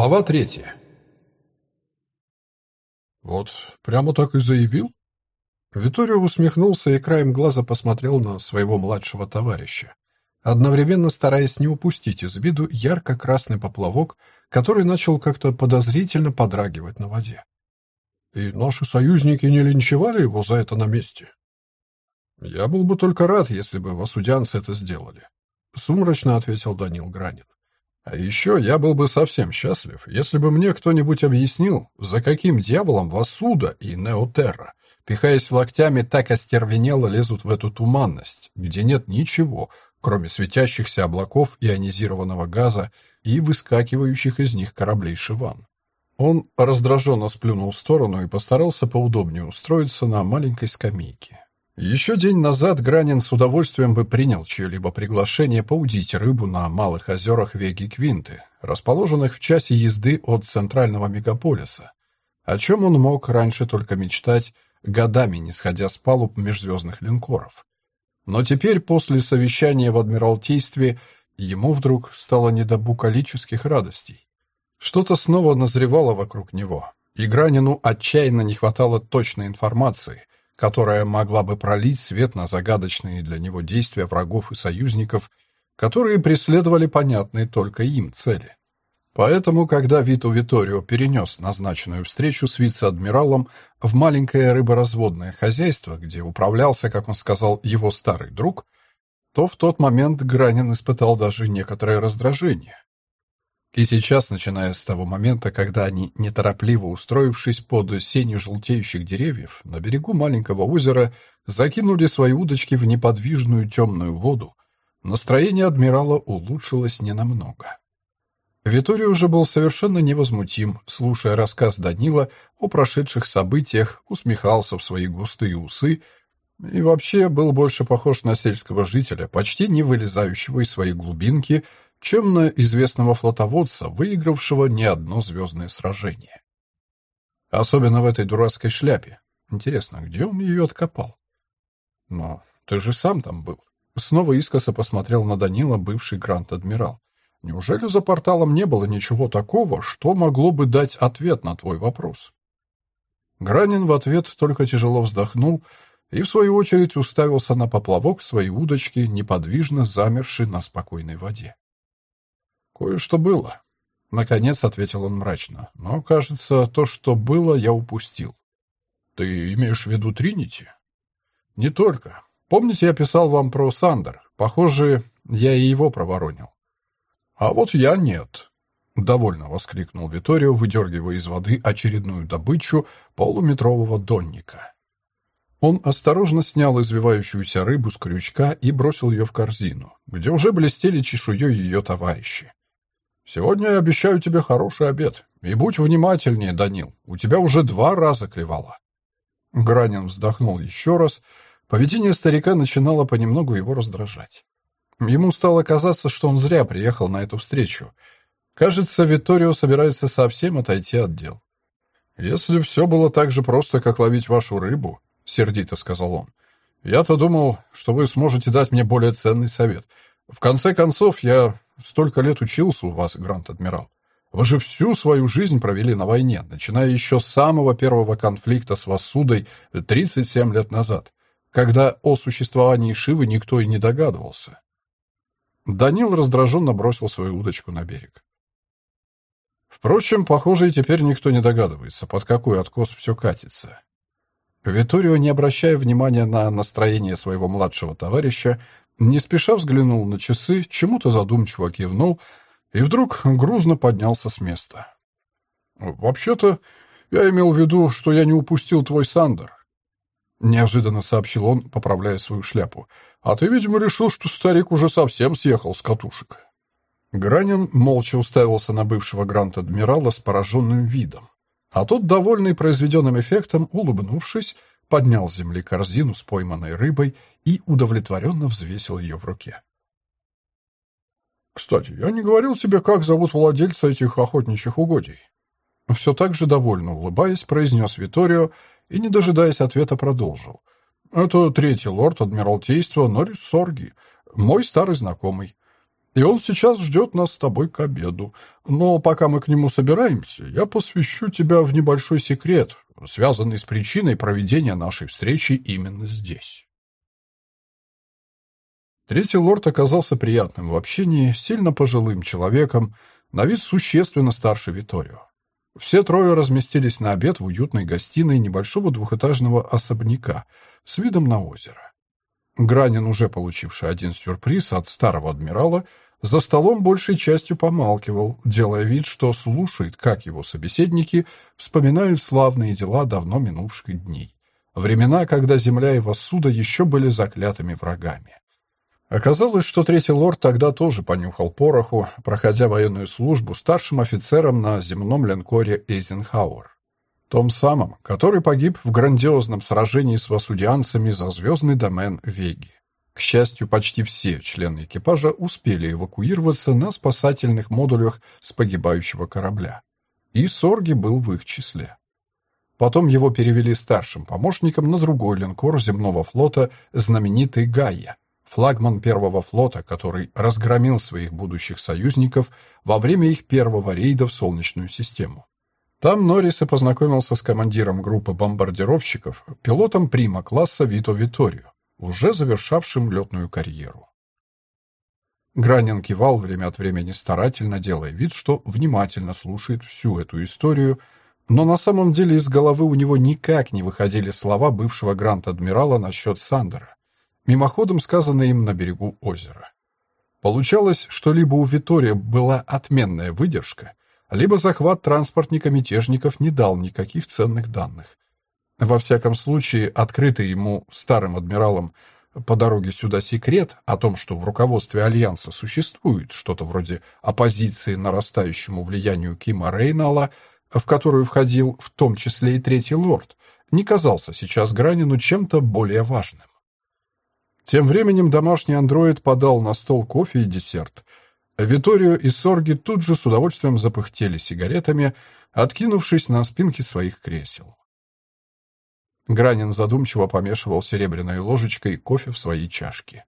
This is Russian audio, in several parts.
Глава третья. «Вот прямо так и заявил?» Виторио усмехнулся и краем глаза посмотрел на своего младшего товарища, одновременно стараясь не упустить из виду ярко-красный поплавок, который начал как-то подозрительно подрагивать на воде. «И наши союзники не линчевали его за это на месте?» «Я был бы только рад, если бы васудянцы это сделали», — сумрачно ответил Данил Гранин. А еще я был бы совсем счастлив, если бы мне кто-нибудь объяснил, за каким дьяволом Васуда и Неотерра, пихаясь локтями, так остервенело лезут в эту туманность, где нет ничего, кроме светящихся облаков ионизированного газа и выскакивающих из них кораблей Шиван. Он раздраженно сплюнул в сторону и постарался поудобнее устроиться на маленькой скамейке. Еще день назад Гранин с удовольствием бы принял чье-либо приглашение поудить рыбу на малых озерах Веги Квинты, расположенных в часе езды от центрального мегаполиса, о чем он мог раньше только мечтать, годами не сходя с палуб межзвездных линкоров. Но теперь, после совещания в Адмиралтействе, ему вдруг стало не до букалических радостей. Что-то снова назревало вокруг него, и Гранину отчаянно не хватало точной информации, которая могла бы пролить свет на загадочные для него действия врагов и союзников, которые преследовали понятные только им цели. Поэтому, когда Вито Виторио перенес назначенную встречу с вице-адмиралом в маленькое рыборазводное хозяйство, где управлялся, как он сказал, его старый друг, то в тот момент Гранин испытал даже некоторое раздражение. И сейчас, начиная с того момента, когда они, неторопливо устроившись под сенью желтеющих деревьев, на берегу маленького озера, закинули свои удочки в неподвижную темную воду, настроение адмирала улучшилось ненамного. Виторий уже был совершенно невозмутим, слушая рассказ Данила о прошедших событиях, усмехался в свои густые усы и вообще был больше похож на сельского жителя, почти не вылезающего из своей глубинки, чем на известного флотоводца, выигравшего не одно звездное сражение. Особенно в этой дурацкой шляпе. Интересно, где он ее откопал? Но ты же сам там был. Снова искоса посмотрел на Данила бывший грант-адмирал. Неужели за порталом не было ничего такого, что могло бы дать ответ на твой вопрос? Гранин в ответ только тяжело вздохнул и, в свою очередь, уставился на поплавок своей удочки, неподвижно замерший на спокойной воде. «Кое-что было», — наконец ответил он мрачно. «Но, кажется, то, что было, я упустил». «Ты имеешь в виду Тринити?» «Не только. Помните, я писал вам про Сандер? Похоже, я и его проворонил». «А вот я нет», — довольно воскликнул Виторио, выдергивая из воды очередную добычу полуметрового донника. Он осторожно снял извивающуюся рыбу с крючка и бросил ее в корзину, где уже блестели чешуей ее товарищи. Сегодня я обещаю тебе хороший обед. И будь внимательнее, Данил. У тебя уже два раза клевало. Гранин вздохнул еще раз. Поведение старика начинало понемногу его раздражать. Ему стало казаться, что он зря приехал на эту встречу. Кажется, Витторио собирается совсем отойти от дел. «Если все было так же просто, как ловить вашу рыбу», — сердито сказал он, — «я-то думал, что вы сможете дать мне более ценный совет. В конце концов, я столько лет учился у вас, Грант-адмирал. Вы же всю свою жизнь провели на войне, начиная еще с самого первого конфликта с Вассудой 37 лет назад, когда о существовании Шивы никто и не догадывался. Данил раздраженно бросил свою удочку на берег. Впрочем, похоже, и теперь никто не догадывается, под какой откос все катится. Виторио, не обращая внимания на настроение своего младшего товарища, не спеша взглянул на часы, чему-то задумчиво кивнул и вдруг грузно поднялся с места. «Вообще-то, я имел в виду, что я не упустил твой Сандер», — неожиданно сообщил он, поправляя свою шляпу. «А ты, видимо, решил, что старик уже совсем съехал с катушек». Гранин молча уставился на бывшего грант-адмирала с пораженным видом. А тот, довольный произведенным эффектом, улыбнувшись, поднял с земли корзину с пойманной рыбой и удовлетворенно взвесил ее в руке. «Кстати, я не говорил тебе, как зовут владельца этих охотничьих угодий?» Все так же довольно улыбаясь, произнес Виторио и, не дожидаясь ответа, продолжил. «Это третий лорд Адмиралтейства Норрис Сорги, мой старый знакомый. И он сейчас ждет нас с тобой к обеду. Но пока мы к нему собираемся, я посвящу тебя в небольшой секрет, связанный с причиной проведения нашей встречи именно здесь. Третий лорд оказался приятным в общении, сильно пожилым человеком, на вид существенно старше Виторио. Все трое разместились на обед в уютной гостиной небольшого двухэтажного особняка с видом на озеро. Гранин, уже получивший один сюрприз от старого адмирала, за столом большей частью помалкивал, делая вид, что слушает, как его собеседники вспоминают славные дела давно минувших дней. Времена, когда земля и Вассуда еще были заклятыми врагами. Оказалось, что третий лорд тогда тоже понюхал пороху, проходя военную службу старшим офицером на земном линкоре Эйзенхауэр. Том самом, который погиб в грандиозном сражении с васудианцами за звездный домен Веги. К счастью, почти все члены экипажа успели эвакуироваться на спасательных модулях с погибающего корабля. И Сорги был в их числе. Потом его перевели старшим помощником на другой линкор земного флота, знаменитый Гайя, флагман первого флота, который разгромил своих будущих союзников во время их первого рейда в Солнечную систему. Там Норрис и познакомился с командиром группы бомбардировщиков, пилотом прима-класса Вито Виторио, уже завершавшим летную карьеру. Гранин кивал время от времени старательно, делая вид, что внимательно слушает всю эту историю, но на самом деле из головы у него никак не выходили слова бывшего гранд-адмирала насчет Сандера, мимоходом сказанное им на берегу озера. Получалось, что либо у Витория была отменная выдержка, либо захват транспортника мятежников не дал никаких ценных данных. Во всяком случае, открытый ему старым адмиралом по дороге сюда секрет о том, что в руководстве Альянса существует что-то вроде оппозиции нарастающему влиянию Кима Рейнала, в которую входил в том числе и Третий Лорд, не казался сейчас Гранину чем-то более важным. Тем временем домашний андроид подал на стол кофе и десерт. Виторио и Сорги тут же с удовольствием запыхтели сигаретами, откинувшись на спинки своих кресел. Гранин задумчиво помешивал серебряной ложечкой кофе в своей чашке.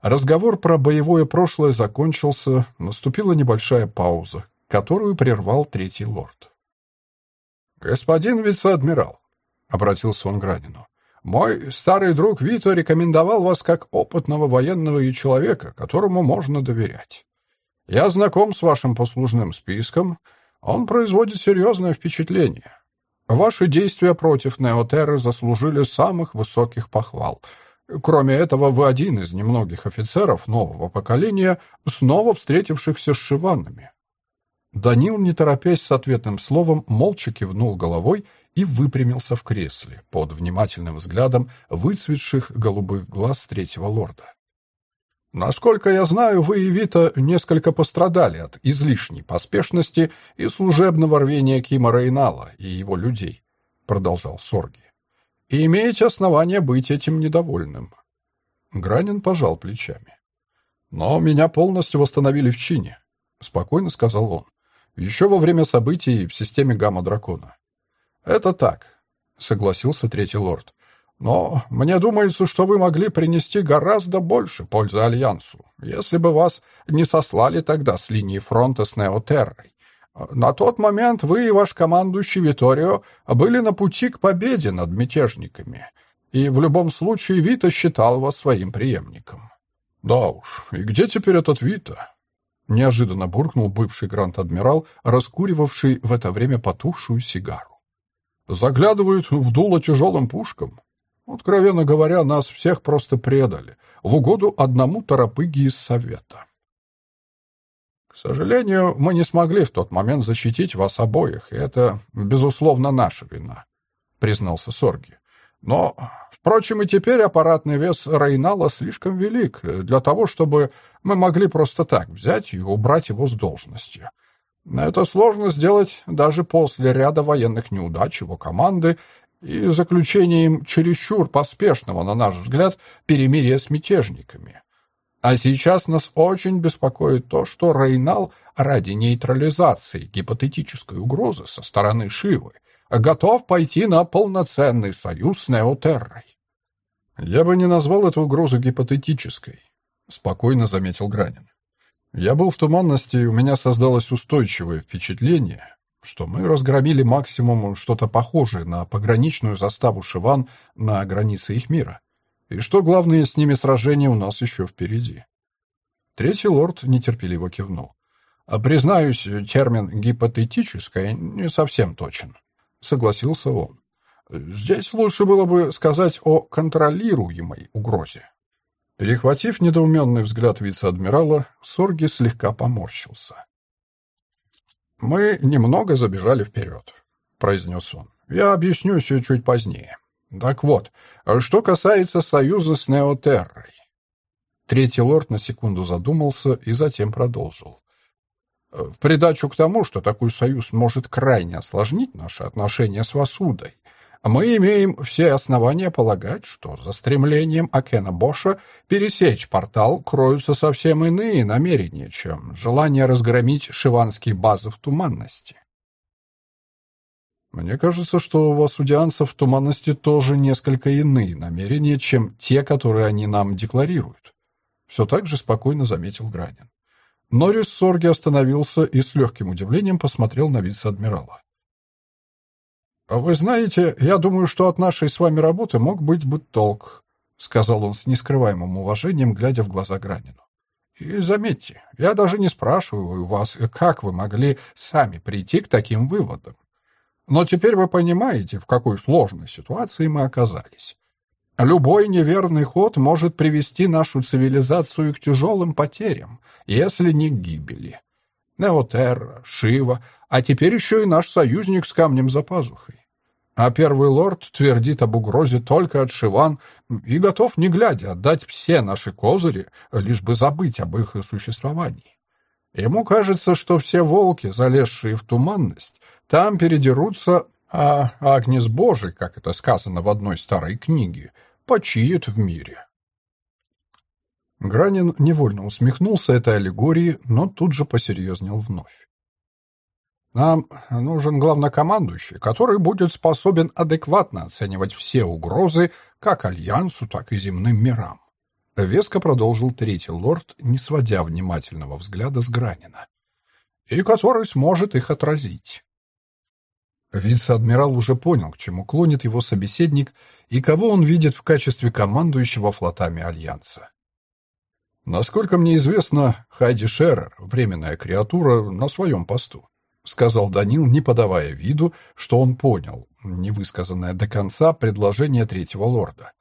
Разговор про боевое прошлое закончился, наступила небольшая пауза, которую прервал третий лорд. «Господин вице-адмирал», — обратился он к Гранину, мой старый друг Вито рекомендовал вас как опытного военного и человека, которому можно доверять. Я знаком с вашим послужным списком. Он производит серьезное впечатление. Ваши действия против Неотерры заслужили самых высоких похвал. Кроме этого, вы один из немногих офицеров нового поколения, снова встретившихся с Шиванами. Данил, не торопясь с ответным словом, молча кивнул головой и выпрямился в кресле под внимательным взглядом выцветших голубых глаз третьего лорда. «Насколько я знаю, вы и Вита несколько пострадали от излишней поспешности и служебного рвения Кима Рейнала и его людей», — продолжал Сорги. «И имеете основания быть этим недовольным». Гранин пожал плечами. «Но меня полностью восстановили в чине», — спокойно сказал он. «Еще во время событий в системе Гамма-Дракона. «Это так», — согласился третий лорд. «Но мне думается, что вы могли принести гораздо больше пользы Альянсу, если бы вас не сослали тогда с линии фронта с Неотеррой. На тот момент вы и ваш командующий Виторио были на пути к победе над мятежниками, и в любом случае Вита считал вас своим преемником». «Да уж, и где теперь этот Вита?» Неожиданно буркнул бывший гранд-адмирал, раскуривавший в это время потухшую сигару. Заглядывают в дуло тяжелым пушкам. Откровенно говоря, нас всех просто предали, в угоду одному торопыге из Совета. К сожалению, мы не смогли в тот момент защитить вас обоих, и это, безусловно, наша вина, признался Сорги. Но, впрочем, и теперь аппаратный вес Рейнала слишком велик для того, чтобы мы могли просто так взять и убрать его с должности. Это сложно сделать даже после ряда военных неудач его команды и заключения им чересчур поспешного, на наш взгляд, перемирия с мятежниками. А сейчас нас очень беспокоит то, что Рейнал ради нейтрализации гипотетической угрозы со стороны Шивы готов пойти на полноценный союз с Неотеррой. «Я бы не назвал эту угрозу гипотетической», — спокойно заметил Гранин. Я был в туманности, и у меня создалось устойчивое впечатление, что мы разгромили максимум что-то похожее на пограничную заставу Шиван на границе их мира, и что главное с ними сражения у нас еще впереди. Третий лорд нетерпеливо кивнул. А признаюсь, термин «гипотетическое» не совсем точен. Согласился он. Здесь лучше было бы сказать о контролируемой угрозе. Перехватив недоуменный взгляд вице-адмирала, Сорги слегка поморщился. «Мы немного забежали вперед», — произнес он. «Я объясню все чуть позднее. Так вот, что касается союза с Неотеррой». Третий лорд на секунду задумался и затем продолжил. В придачу к тому, что такой союз может крайне осложнить наши отношения с Васудой, мы имеем все основания полагать, что за стремлением Акена Боша пересечь портал кроются совсем иные намерения, чем желание разгромить шиванские базы в туманности. Мне кажется, что у вас, удианцев, в туманности тоже несколько иные намерения, чем те, которые они нам декларируют. Все так же спокойно заметил Гранин. Норрис Сорги остановился и с легким удивлением посмотрел на вице-адмирала. «А «Вы знаете, я думаю, что от нашей с вами работы мог быть бы толк», сказал он с нескрываемым уважением, глядя в глаза Гранину. «И заметьте, я даже не спрашиваю вас, как вы могли сами прийти к таким выводам. Но теперь вы понимаете, в какой сложной ситуации мы оказались. Любой неверный ход может привести нашу цивилизацию к тяжелым потерям, если не к гибели. Неотерра, Шива, а теперь еще и наш союзник с камнем за пазухой. А первый лорд твердит об угрозе только от Шиван и готов, не глядя, отдать все наши козыри, лишь бы забыть об их существовании. Ему кажется, что все волки, залезшие в туманность, там передерутся, а Агнец Божий, как это сказано в одной старой книге, почиет в мире. Гранин невольно усмехнулся этой аллегории, но тут же посерьезнел вновь. Нам нужен главнокомандующий, который будет способен адекватно оценивать все угрозы как Альянсу, так и земным мирам. Веско продолжил третий лорд, не сводя внимательного взгляда с Гранина. И который сможет их отразить. Вице-адмирал уже понял, к чему клонит его собеседник и кого он видит в качестве командующего флотами Альянса. Насколько мне известно, Хайди Шерер, временная креатура, на своем посту. — сказал Данил, не подавая виду, что он понял, невысказанное до конца предложение третьего лорда.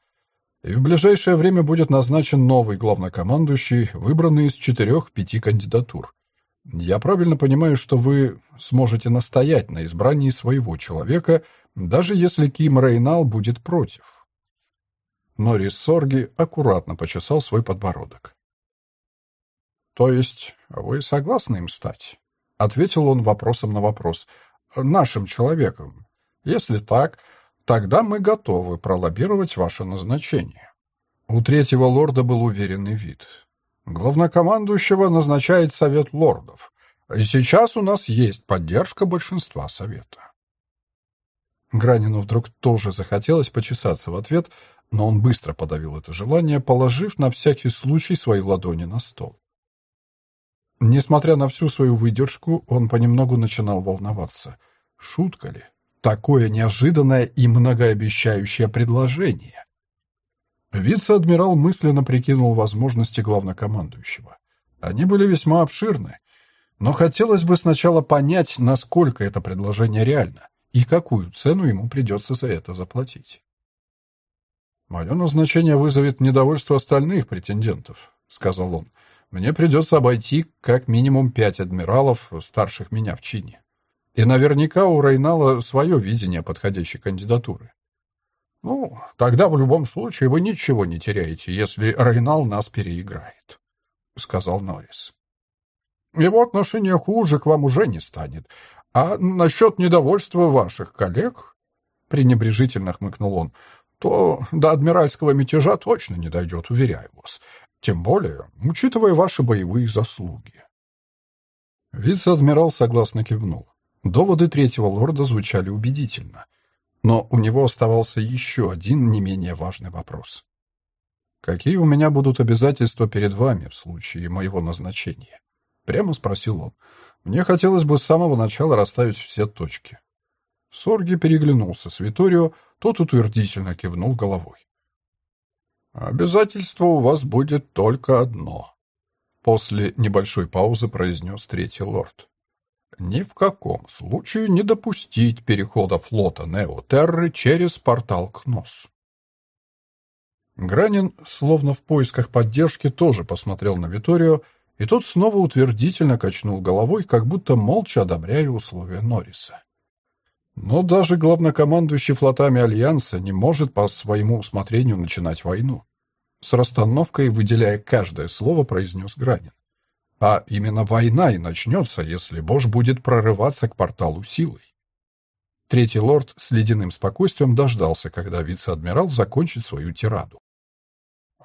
И в ближайшее время будет назначен новый главнокомандующий, выбранный из четырех-пяти кандидатур. Я правильно понимаю, что вы сможете настоять на избрании своего человека, даже если Ким Рейнал будет против. Норис Сорги аккуратно почесал свой подбородок. То есть вы согласны им стать? Ответил он вопросом на вопрос. «Нашим человеком. Если так, тогда мы готовы пролоббировать ваше назначение». У третьего лорда был уверенный вид. Главнокомандующего назначает совет лордов. И сейчас у нас есть поддержка большинства совета. Гранину вдруг тоже захотелось почесаться в ответ, но он быстро подавил это желание, положив на всякий случай свои ладони на стол. Несмотря на всю свою выдержку, он понемногу начинал волноваться. Шутка ли? Такое неожиданное и многообещающее предложение. Вице-адмирал мысленно прикинул возможности главнокомандующего. Они были весьма обширны, но хотелось бы сначала понять, насколько это предложение реально и какую цену ему придется за это заплатить. «Мое назначение вызовет недовольство остальных претендентов», — сказал он мне придется обойти как минимум пять адмиралов, старших меня в чине. И наверняка у Рейнала свое видение подходящей кандидатуры. Ну, тогда в любом случае вы ничего не теряете, если Рейнал нас переиграет, — сказал Норрис. Его отношение хуже к вам уже не станет. А насчет недовольства ваших коллег, — пренебрежительно хмыкнул он, — то до адмиральского мятежа точно не дойдет, уверяю вас. Тем более, учитывая ваши боевые заслуги. Вице-адмирал согласно кивнул. Доводы третьего лорда звучали убедительно. Но у него оставался еще один не менее важный вопрос. Какие у меня будут обязательства перед вами в случае моего назначения? Прямо спросил он. Мне хотелось бы с самого начала расставить все точки. Сорги переглянулся с Виторио, тот утвердительно кивнул головой. «Обязательство у вас будет только одно», — после небольшой паузы произнес третий лорд. «Ни в каком случае не допустить перехода флота Неотерры через портал Кнос». Гранин, словно в поисках поддержки, тоже посмотрел на Виторио, и тот снова утвердительно качнул головой, как будто молча одобряя условия Норриса. Но даже главнокомандующий флотами Альянса не может по своему усмотрению начинать войну. С расстановкой, выделяя каждое слово, произнес Гранин. А именно война и начнется, если Бош будет прорываться к порталу силой. Третий лорд с ледяным спокойствием дождался, когда вице-адмирал закончит свою тираду.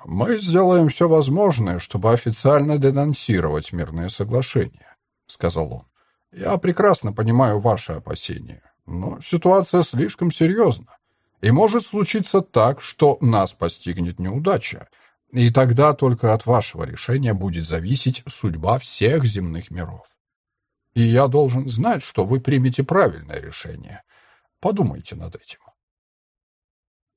«Мы сделаем все возможное, чтобы официально денонсировать мирное соглашение», — сказал он. «Я прекрасно понимаю ваши опасения. Но ситуация слишком серьезна. И может случиться так, что нас постигнет неудача. И тогда только от вашего решения будет зависеть судьба всех земных миров. И я должен знать, что вы примете правильное решение. Подумайте над этим.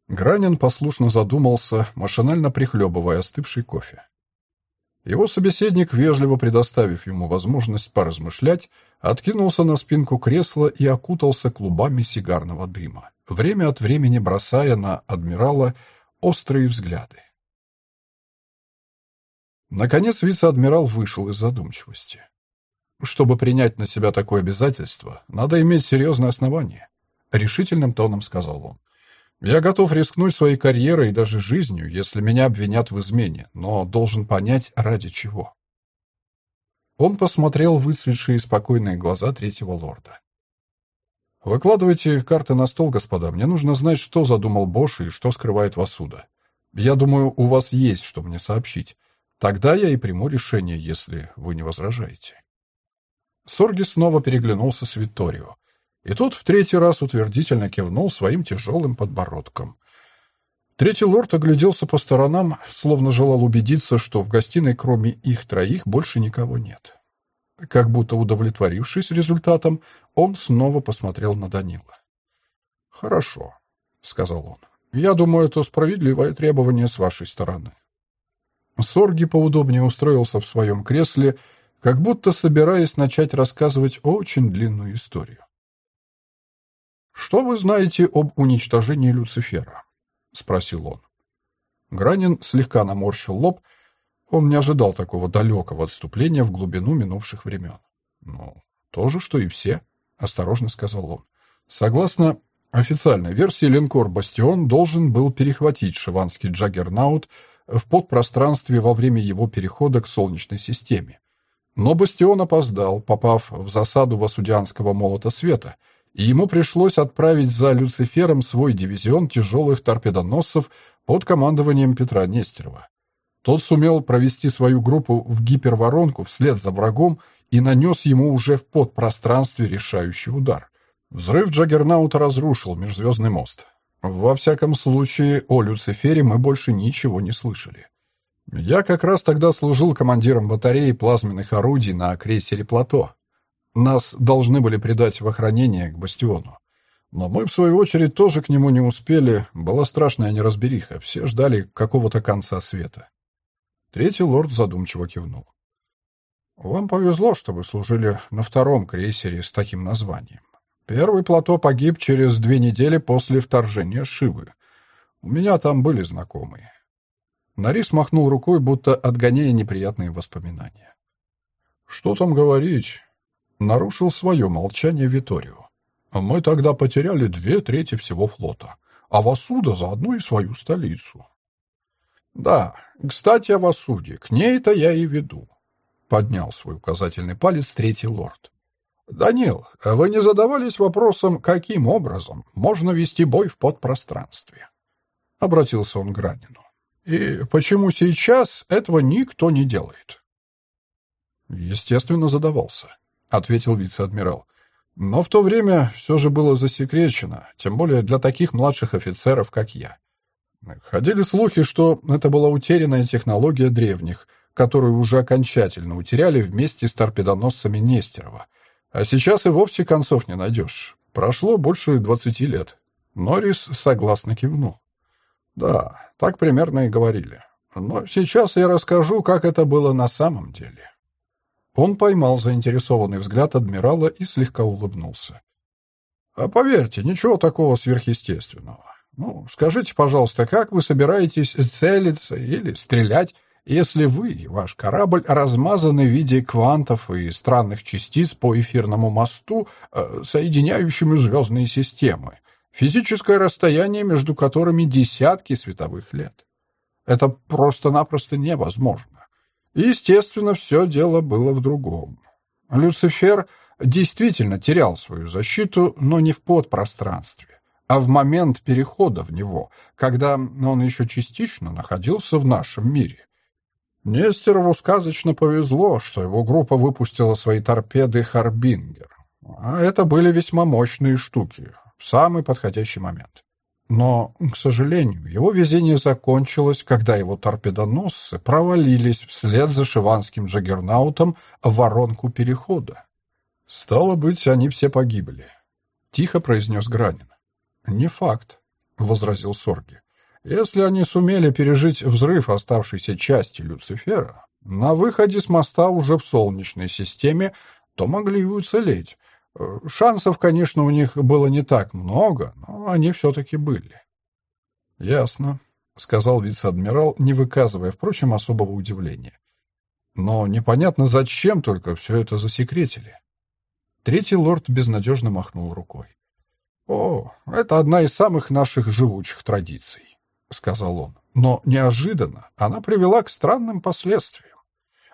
Гранин послушно задумался, машинально прихлебывая остывший кофе. Его собеседник, вежливо предоставив ему возможность поразмышлять, откинулся на спинку кресла и окутался клубами сигарного дыма, время от времени бросая на адмирала острые взгляды. Наконец вице-адмирал вышел из задумчивости. Чтобы принять на себя такое обязательство, надо иметь серьезное основание, решительным тоном сказал он. Я готов рискнуть своей карьерой и даже жизнью, если меня обвинят в измене, но должен понять, ради чего. Он посмотрел в выцветшие спокойные глаза третьего лорда. «Выкладывайте карты на стол, господа. Мне нужно знать, что задумал Бош и что скрывает Васуда. Я думаю, у вас есть что мне сообщить. Тогда я и приму решение, если вы не возражаете». Сорги снова переглянулся с Витторио. И тот в третий раз утвердительно кивнул своим тяжелым подбородком. Третий лорд огляделся по сторонам, словно желал убедиться, что в гостиной кроме их троих больше никого нет. Как будто удовлетворившись результатом, он снова посмотрел на Данила. «Хорошо», — сказал он. «Я думаю, это справедливое требование с вашей стороны». Сорги поудобнее устроился в своем кресле, как будто собираясь начать рассказывать очень длинную историю. «Что вы знаете об уничтожении Люцифера?» — спросил он. Гранин слегка наморщил лоб. Он не ожидал такого далекого отступления в глубину минувших времен. «Ну, то же, что и все», — осторожно сказал он. «Согласно официальной версии, линкор «Бастион» должен был перехватить шиванский джаггернаут в подпространстве во время его перехода к Солнечной системе. Но «Бастион» опоздал, попав в засаду Васудианского молота света — и ему пришлось отправить за Люцифером свой дивизион тяжелых торпедоносцев под командованием Петра Нестерова. Тот сумел провести свою группу в гиперворонку вслед за врагом и нанес ему уже в подпространстве решающий удар. Взрыв Джаггернаута разрушил межзвездный мост. Во всяком случае, о Люцифере мы больше ничего не слышали. Я как раз тогда служил командиром батареи плазменных орудий на крейсере «Плато», нас должны были придать в охранение к бастиону. Но мы, в свою очередь, тоже к нему не успели. Была страшная неразбериха. Все ждали какого-то конца света. Третий лорд задумчиво кивнул. «Вам повезло, что вы служили на втором крейсере с таким названием. Первый плато погиб через две недели после вторжения Шивы. У меня там были знакомые». Нарис махнул рукой, будто отгоняя неприятные воспоминания. «Что там говорить? Нарушил свое молчание Виторио. Мы тогда потеряли две трети всего флота, а Васуда заодно и свою столицу. Да, кстати, о Васуде, к ней-то я и веду. Поднял свой указательный палец третий лорд. «Данил, вы не задавались вопросом, каким образом можно вести бой в подпространстве?» Обратился он к Гранину. «И почему сейчас этого никто не делает?» Естественно, задавался. — ответил вице-адмирал. «Но в то время все же было засекречено, тем более для таких младших офицеров, как я. Ходили слухи, что это была утерянная технология древних, которую уже окончательно утеряли вместе с торпедоносцами Нестерова. А сейчас и вовсе концов не найдешь. Прошло больше двадцати лет. Норрис согласно кивнул. Да, так примерно и говорили. Но сейчас я расскажу, как это было на самом деле. Он поймал заинтересованный взгляд адмирала и слегка улыбнулся. А поверьте, ничего такого сверхъестественного. Ну, скажите, пожалуйста, как вы собираетесь целиться или стрелять, если вы и ваш корабль размазаны в виде квантов и странных частиц по эфирному мосту, э, соединяющему звездные системы, физическое расстояние между которыми десятки световых лет? Это просто-напросто невозможно. Естественно, все дело было в другом. Люцифер действительно терял свою защиту, но не в подпространстве, а в момент перехода в него, когда он еще частично находился в нашем мире. Нестерову сказочно повезло, что его группа выпустила свои торпеды «Харбингер». А это были весьма мощные штуки в самый подходящий момент. Но, к сожалению, его везение закончилось, когда его торпедоносцы провалились вслед за шиванским джаггернаутом в воронку перехода. «Стало быть, они все погибли», — тихо произнес Гранин. «Не факт», — возразил Сорги. «Если они сумели пережить взрыв оставшейся части Люцифера, на выходе с моста уже в Солнечной системе, то могли и уцелеть, шансов, конечно, у них было не так много, но они все-таки были. «Ясно», — сказал вице-адмирал, не выказывая, впрочем, особого удивления. «Но непонятно, зачем только все это засекретили». Третий лорд безнадежно махнул рукой. «О, это одна из самых наших живучих традиций», — сказал он. «Но неожиданно она привела к странным последствиям.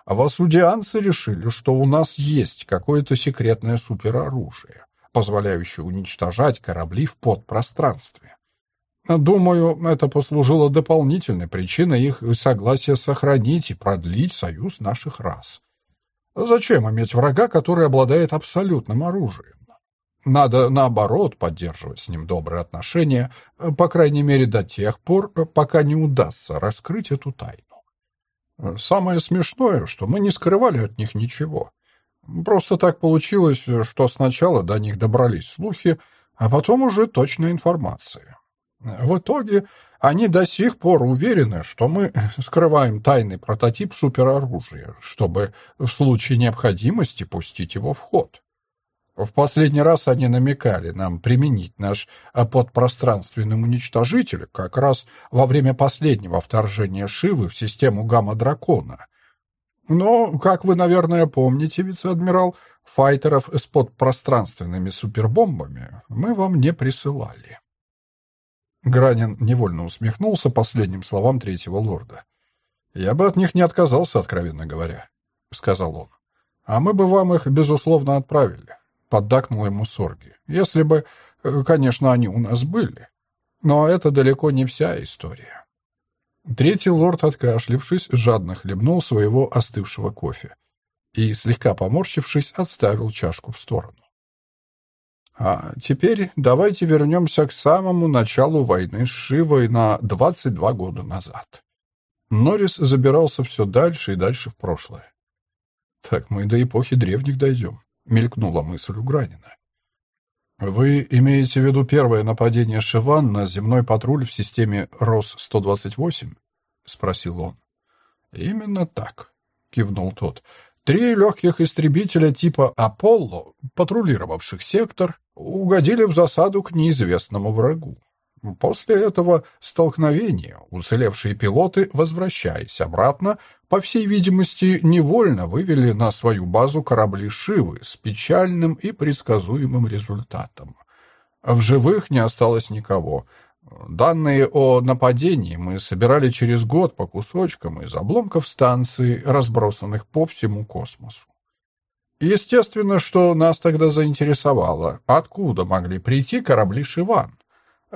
А васудианцы решили, что у нас есть какое-то секретное супероружие, позволяющее уничтожать корабли в подпространстве. Думаю, это послужило дополнительной причиной их согласия сохранить и продлить союз наших рас. Зачем иметь врага, который обладает абсолютным оружием? Надо, наоборот, поддерживать с ним добрые отношения, по крайней мере, до тех пор, пока не удастся раскрыть эту тайну. Самое смешное, что мы не скрывали от них ничего. Просто так получилось, что сначала до них добрались слухи, а потом уже точная информация. В итоге они до сих пор уверены, что мы скрываем тайный прототип супероружия, чтобы в случае необходимости пустить его в ход. В последний раз они намекали нам применить наш подпространственный уничтожитель как раз во время последнего вторжения Шивы в систему Гамма-Дракона. Но, как вы, наверное, помните, вице-адмирал, файтеров с подпространственными супербомбами мы вам не присылали. Гранин невольно усмехнулся последним словам третьего лорда. «Я бы от них не отказался, откровенно говоря», — сказал он. «А мы бы вам их, безусловно, отправили. — поддакнул ему Сорги. «Если бы, э, конечно, они у нас были. Но это далеко не вся история». Третий лорд, откашлившись, жадно хлебнул своего остывшего кофе и, слегка поморщившись, отставил чашку в сторону. А теперь давайте вернемся к самому началу войны с Шивой на 22 года назад. Норрис забирался все дальше и дальше в прошлое. Так мы до эпохи древних дойдем мелькнула мысль у Гранина. «Вы имеете в виду первое нападение Шиван на земной патруль в системе РОС-128?» — спросил он. «Именно так», — кивнул тот. «Три легких истребителя типа «Аполло», патрулировавших сектор, угодили в засаду к неизвестному врагу. После этого столкновения уцелевшие пилоты, возвращаясь обратно, по всей видимости, невольно вывели на свою базу корабли Шивы с печальным и предсказуемым результатом. В живых не осталось никого. Данные о нападении мы собирали через год по кусочкам из обломков станции, разбросанных по всему космосу. Естественно, что нас тогда заинтересовало, откуда могли прийти корабли «Шиван».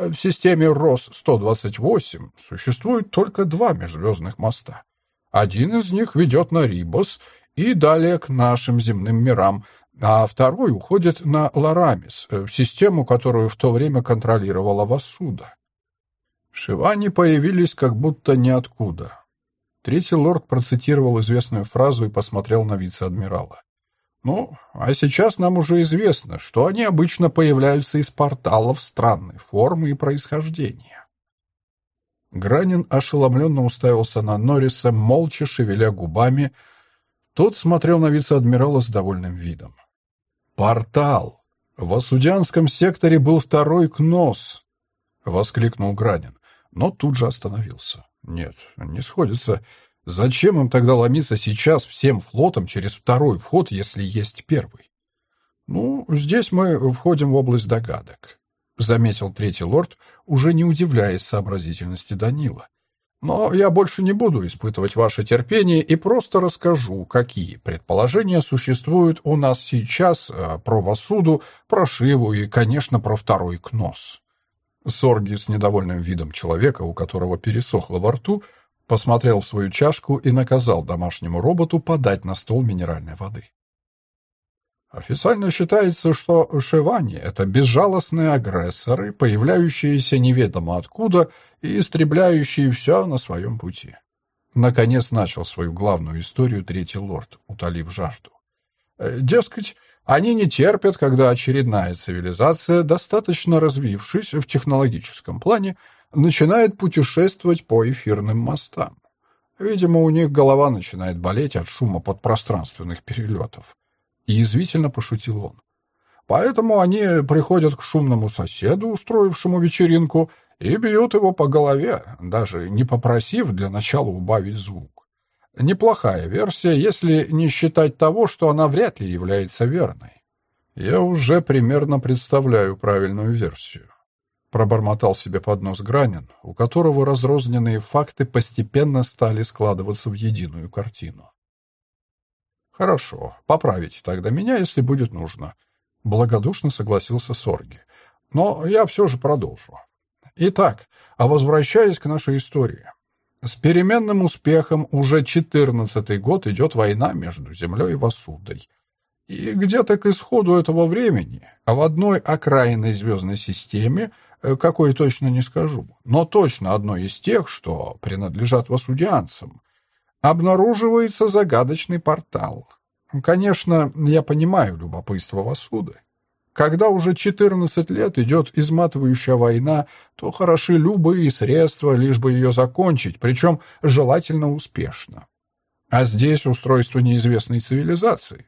В системе РОС-128 существует только два межзвездных моста. Один из них ведет на Рибос и далее к нашим земным мирам, а второй уходит на Ларамис, в систему, которую в то время контролировала Васуда. Шивани появились как будто ниоткуда. Третий лорд процитировал известную фразу и посмотрел на вице-адмирала. «Ну, а сейчас нам уже известно, что они обычно появляются из порталов странной формы и происхождения». Гранин ошеломленно уставился на Норриса, молча шевеля губами. Тот смотрел на вице-адмирала с довольным видом. «Портал! В Асудианском секторе был второй КНОС!» — воскликнул Гранин, но тут же остановился. «Нет, не сходится. Зачем им тогда ломиться сейчас всем флотом через второй вход, если есть первый?» «Ну, здесь мы входим в область догадок», — заметил третий лорд, уже не удивляясь сообразительности Данила. Но я больше не буду испытывать ваше терпение и просто расскажу, какие предположения существуют у нас сейчас э, про Васуду, про Шиву и, конечно, про второй Кнос. Сорги с недовольным видом человека, у которого пересохло во рту, посмотрел в свою чашку и наказал домашнему роботу подать на стол минеральной воды. Официально считается, что шивани — это безжалостные агрессоры, появляющиеся неведомо откуда и истребляющие все на своем пути. Наконец начал свою главную историю третий лорд, утолив жажду. Э, дескать, они не терпят, когда очередная цивилизация, достаточно развившись в технологическом плане, начинает путешествовать по эфирным мостам. Видимо, у них голова начинает болеть от шума подпространственных перелетов. Язвительно пошутил он. Поэтому они приходят к шумному соседу, устроившему вечеринку, и бьют его по голове, даже не попросив для начала убавить звук. Неплохая версия, если не считать того, что она вряд ли является верной. Я уже примерно представляю правильную версию. Пробормотал себе под нос Гранин, у которого разрозненные факты постепенно стали складываться в единую картину. «Хорошо, поправите тогда меня, если будет нужно», — благодушно согласился Сорги. «Но я все же продолжу. Итак, а возвращаясь к нашей истории. С переменным успехом уже четырнадцатый год идет война между Землей и Васудой. И где-то к исходу этого времени, а в одной окраинной звездной системе, какой точно не скажу, но точно одной из тех, что принадлежат васудианцам, обнаруживается загадочный портал. Конечно, я понимаю любопытство Васуды. Когда уже 14 лет идет изматывающая война, то хороши любые средства, лишь бы ее закончить, причем желательно успешно. А здесь устройство неизвестной цивилизации.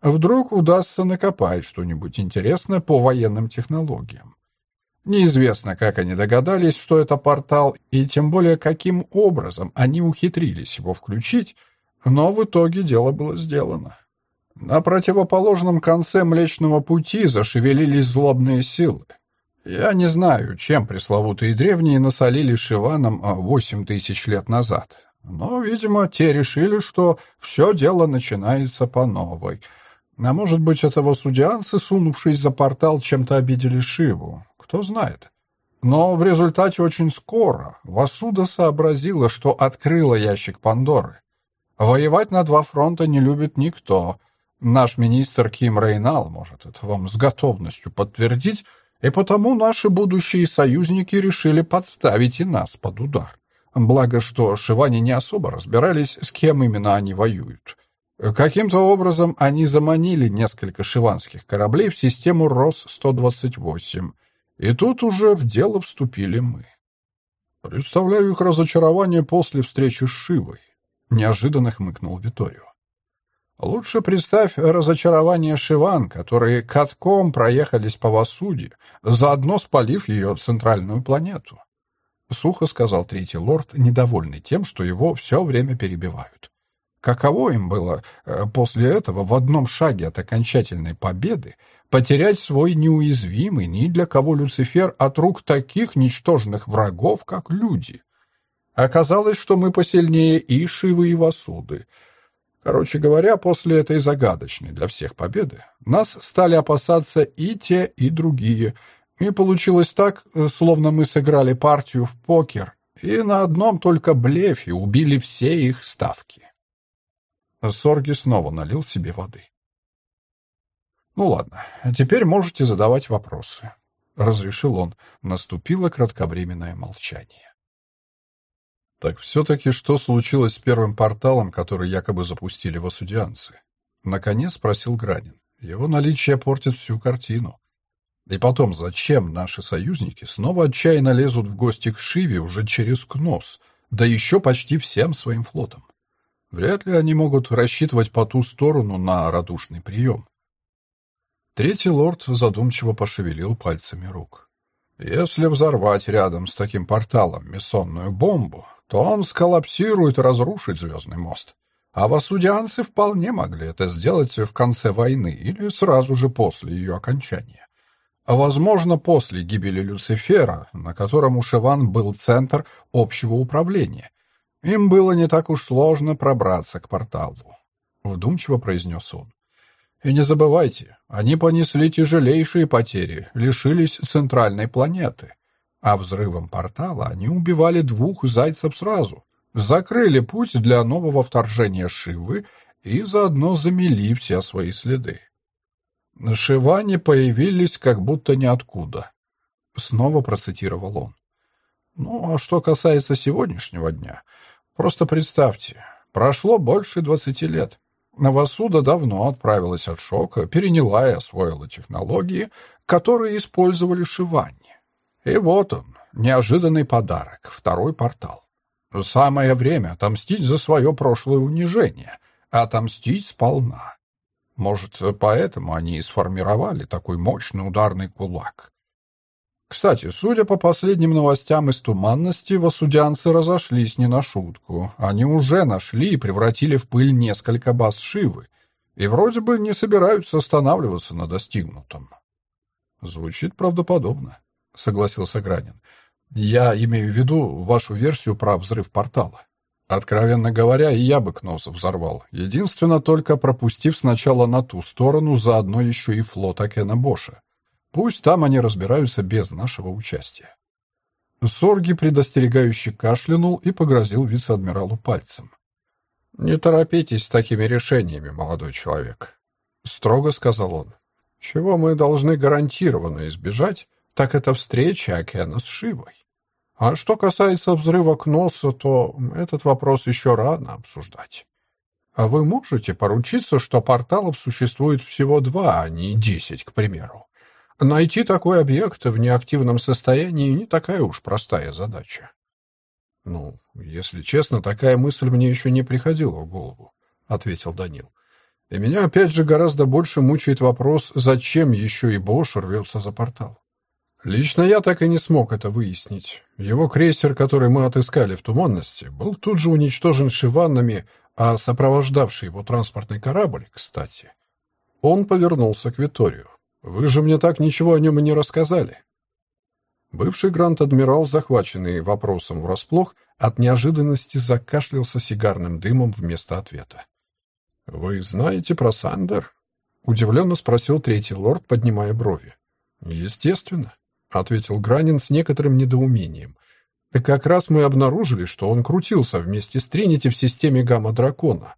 Вдруг удастся накопать что-нибудь интересное по военным технологиям. Неизвестно, как они догадались, что это портал, и тем более каким образом они ухитрились его включить, но в итоге дело было сделано. На противоположном конце Млечного Пути зашевелились злобные силы. Я не знаю, чем пресловутые древние насолили Шиванам а, восемь тысяч лет назад, но, видимо, те решили, что все дело начинается по новой. А может быть, это васудианцы, сунувшись за портал, чем-то обидели Шиву, кто знает. Но в результате очень скоро Васуда сообразила, что открыла ящик Пандоры. Воевать на два фронта не любит никто. Наш министр Ким Рейнал может это вам с готовностью подтвердить, и потому наши будущие союзники решили подставить и нас под удар. Благо, что шиване не особо разбирались, с кем именно они воюют. Каким-то образом они заманили несколько шиванских кораблей в систему РОС-128, и тут уже в дело вступили мы. Представляю их разочарование после встречи с Шивой. Неожиданно хмыкнул Виторио. Лучше представь разочарование Шиван, которые катком проехались по Васуде, заодно спалив ее центральную планету. Сухо сказал третий лорд, недовольный тем, что его все время перебивают. Каково им было э, после этого в одном шаге от окончательной победы потерять свой неуязвимый ни для кого Люцифер от рук таких ничтожных врагов, как люди? Оказалось, что мы посильнее и Шивы, и Васуды. Короче говоря, после этой загадочной для всех победы нас стали опасаться и те, и другие. И получилось так, э, словно мы сыграли партию в покер и на одном только блефе убили все их ставки. Сорги снова налил себе воды. «Ну ладно, теперь можете задавать вопросы», — разрешил он. Наступило кратковременное молчание. Так все-таки что случилось с первым порталом, который якобы запустили васудианцы? Наконец спросил Гранин. Его наличие портит всю картину. И потом, зачем наши союзники снова отчаянно лезут в гости к Шиве уже через Кнос, да еще почти всем своим флотом? Вряд ли они могут рассчитывать по ту сторону на радушный прием. Третий лорд задумчиво пошевелил пальцами рук. Если взорвать рядом с таким порталом мессонную бомбу, то он сколлапсирует и разрушит звездный мост. А васудианцы вполне могли это сделать в конце войны или сразу же после ее окончания. А возможно, после гибели Люцифера, на котором у Шиван был центр общего управления. Им было не так уж сложно пробраться к порталу. Вдумчиво произнес он. И не забывайте, они понесли тяжелейшие потери, лишились центральной планеты. А взрывом портала они убивали двух зайцев сразу, закрыли путь для нового вторжения Шивы и заодно замели все свои следы. Шиване появились как будто ниоткуда. Снова процитировал он. Ну, а что касается сегодняшнего дня, просто представьте, прошло больше двадцати лет. Новосуда давно отправилась от шока, переняла и освоила технологии, которые использовали Шивани. И вот он, неожиданный подарок, второй портал. Самое время отомстить за свое прошлое унижение, отомстить сполна. Может, поэтому они и сформировали такой мощный ударный кулак. Кстати, судя по последним новостям из туманности, васудянцы разошлись не на шутку. Они уже нашли и превратили в пыль несколько баз Шивы, и вроде бы не собираются останавливаться на достигнутом. Звучит правдоподобно согласился Гранин. Я имею в виду вашу версию про взрыв портала. Откровенно говоря, и я бы Кнос взорвал. Единственно только пропустив сначала на ту сторону, заодно еще и флот Акена Боша. Пусть там они разбираются без нашего участия. Сорги предостерегающе кашлянул и погрозил вице-адмиралу пальцем. «Не торопитесь с такими решениями, молодой человек», — строго сказал он. «Чего мы должны гарантированно избежать, так это встреча Акена с Шивой. А что касается взрыва Кноса, то этот вопрос еще рано обсуждать. А вы можете поручиться, что порталов существует всего два, а не десять, к примеру? Найти такой объект в неактивном состоянии не такая уж простая задача. Ну, если честно, такая мысль мне еще не приходила в голову, ответил Данил. И меня опять же гораздо больше мучает вопрос, зачем еще и Бош рвется за портал. Лично я так и не смог это выяснить. Его крейсер, который мы отыскали в туманности, был тут же уничтожен шиваннами, а сопровождавший его транспортный корабль, кстати. Он повернулся к Виторию. «Вы же мне так ничего о нем и не рассказали». Бывший гранд-адмирал, захваченный вопросом врасплох, от неожиданности закашлялся сигарным дымом вместо ответа. «Вы знаете про Сандер?» — удивленно спросил третий лорд, поднимая брови. «Естественно. — ответил Гранин с некоторым недоумением. «Так как раз мы обнаружили, что он крутился вместе с Тринити в системе гамма-дракона.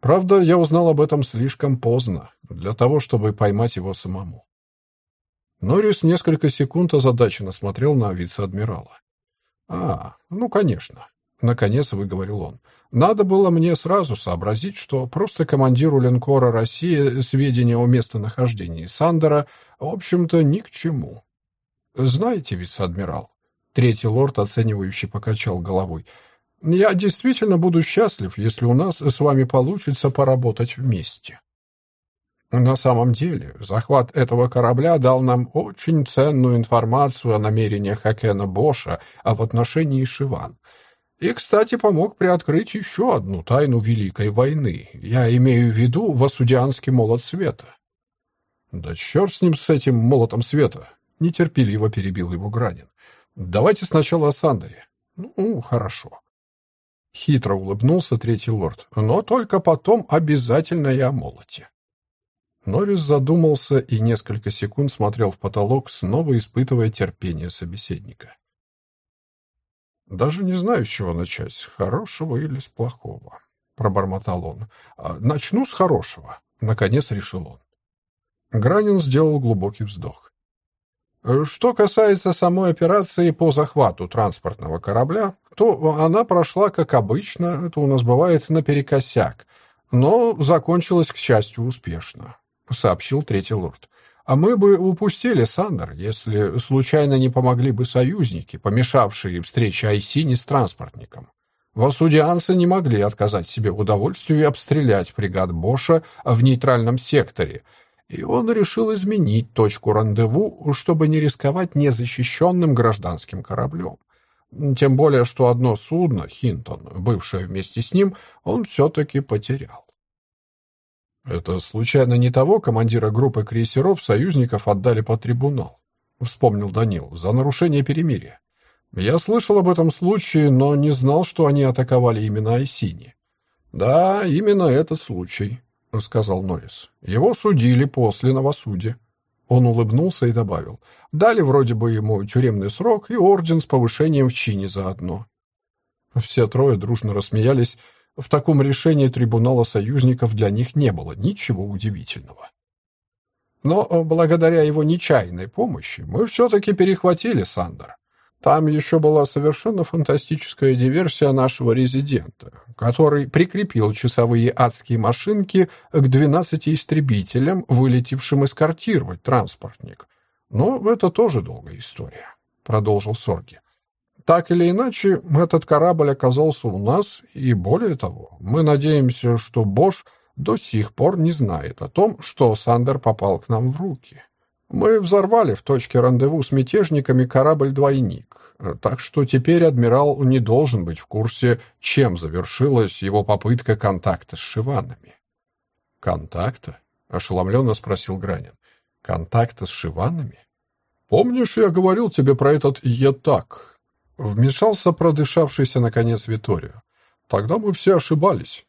Правда, я узнал об этом слишком поздно, для того, чтобы поймать его самому». Норрис несколько секунд озадаченно смотрел на вице-адмирала. «А, ну, конечно», — наконец выговорил он. «Надо было мне сразу сообразить, что просто командиру линкора «Россия» сведения о местонахождении Сандера, в общем-то, ни к чему». «Знаете, вице-адмирал», — третий лорд оценивающе покачал головой, «я действительно буду счастлив, если у нас с вами получится поработать вместе». На самом деле, захват этого корабля дал нам очень ценную информацию о намерениях Акена Боша, а в отношении Шиван. И, кстати, помог приоткрыть еще одну тайну Великой войны. Я имею в виду Васудианский молот света. Да черт с ним, с этим молотом света. Нетерпеливо перебил его Гранин. Давайте сначала о Сандере. Ну, хорошо. Хитро улыбнулся третий лорд. Но только потом обязательно и о молоте. Норрис задумался и несколько секунд смотрел в потолок, снова испытывая терпение собеседника. «Даже не знаю, с чего начать, с хорошего или с плохого», — пробормотал он. «А, «Начну с хорошего», — наконец решил он. Гранин сделал глубокий вздох. Что касается самой операции по захвату транспортного корабля, то она прошла, как обычно, это у нас бывает наперекосяк, но закончилась, к счастью, успешно», — сообщил третий лорд. «А мы бы упустили Сандер, если случайно не помогли бы союзники, помешавшие встрече Айсини с транспортником. Васудианцы не могли отказать себе в удовольствии обстрелять фрегат Боша в нейтральном секторе, и он решил изменить точку рандеву, чтобы не рисковать незащищенным гражданским кораблем. Тем более, что одно судно, Хинтон, бывшее вместе с ним, он все-таки потерял. Это случайно не того командира группы крейсеров союзников отдали под трибунал? Вспомнил Данил, за нарушение перемирия. Я слышал об этом случае, но не знал, что они атаковали именно Айсини. Да, именно этот случай, сказал Норрис. Его судили после новосудия. Он улыбнулся и добавил. Дали вроде бы ему тюремный срок и орден с повышением в чине заодно. Все трое дружно рассмеялись. В таком решении трибунала союзников для них не было ничего удивительного. Но благодаря его нечаянной помощи мы все-таки перехватили Сандер. Там еще была совершенно фантастическая диверсия нашего резидента, который прикрепил часовые адские машинки к 12 истребителям, вылетевшим эскортировать транспортник. Но это тоже долгая история, продолжил Сорги. Так или иначе, этот корабль оказался у нас, и более того, мы надеемся, что Бош до сих пор не знает о том, что Сандер попал к нам в руки. Мы взорвали в точке рандеву с мятежниками корабль-двойник, так что теперь адмирал не должен быть в курсе, чем завершилась его попытка контакта с Шиванами. «Контакта?» — ошеломленно спросил Гранин. «Контакта с Шиванами?» «Помнишь, я говорил тебе про этот «етак»?» Вмешался продышавшийся, наконец, Виторио. «Тогда мы все ошибались.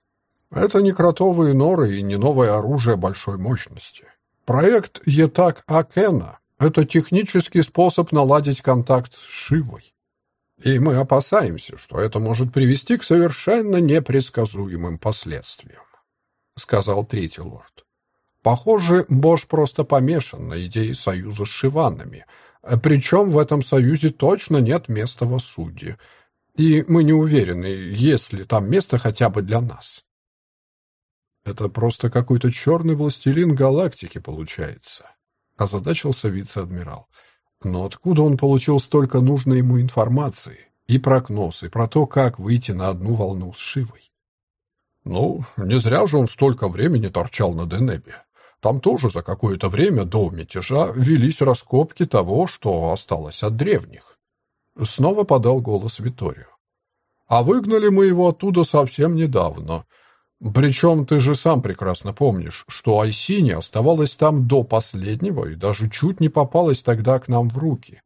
Это не кротовые норы и не новое оружие большой мощности. Проект Етак Акена — это технический способ наладить контакт с Шивой. И мы опасаемся, что это может привести к совершенно непредсказуемым последствиям, — сказал третий лорд. Похоже, Бош просто помешан на идее союза с Шиванами, причем в этом союзе точно нет места в осуде, и мы не уверены, есть ли там место хотя бы для нас. Это просто какой-то черный властелин галактики получается. Озадачился вице-адмирал. Но откуда он получил столько нужной ему информации? И прогноз, и про то, как выйти на одну волну с Шивой. Ну, не зря же он столько времени торчал на Денебе. Там тоже за какое-то время до мятежа велись раскопки того, что осталось от древних. Снова подал голос Виторио. А выгнали мы его оттуда совсем недавно — причем ты же сам прекрасно помнишь, что Айсини оставалась там до последнего и даже чуть не попалась тогда к нам в руки.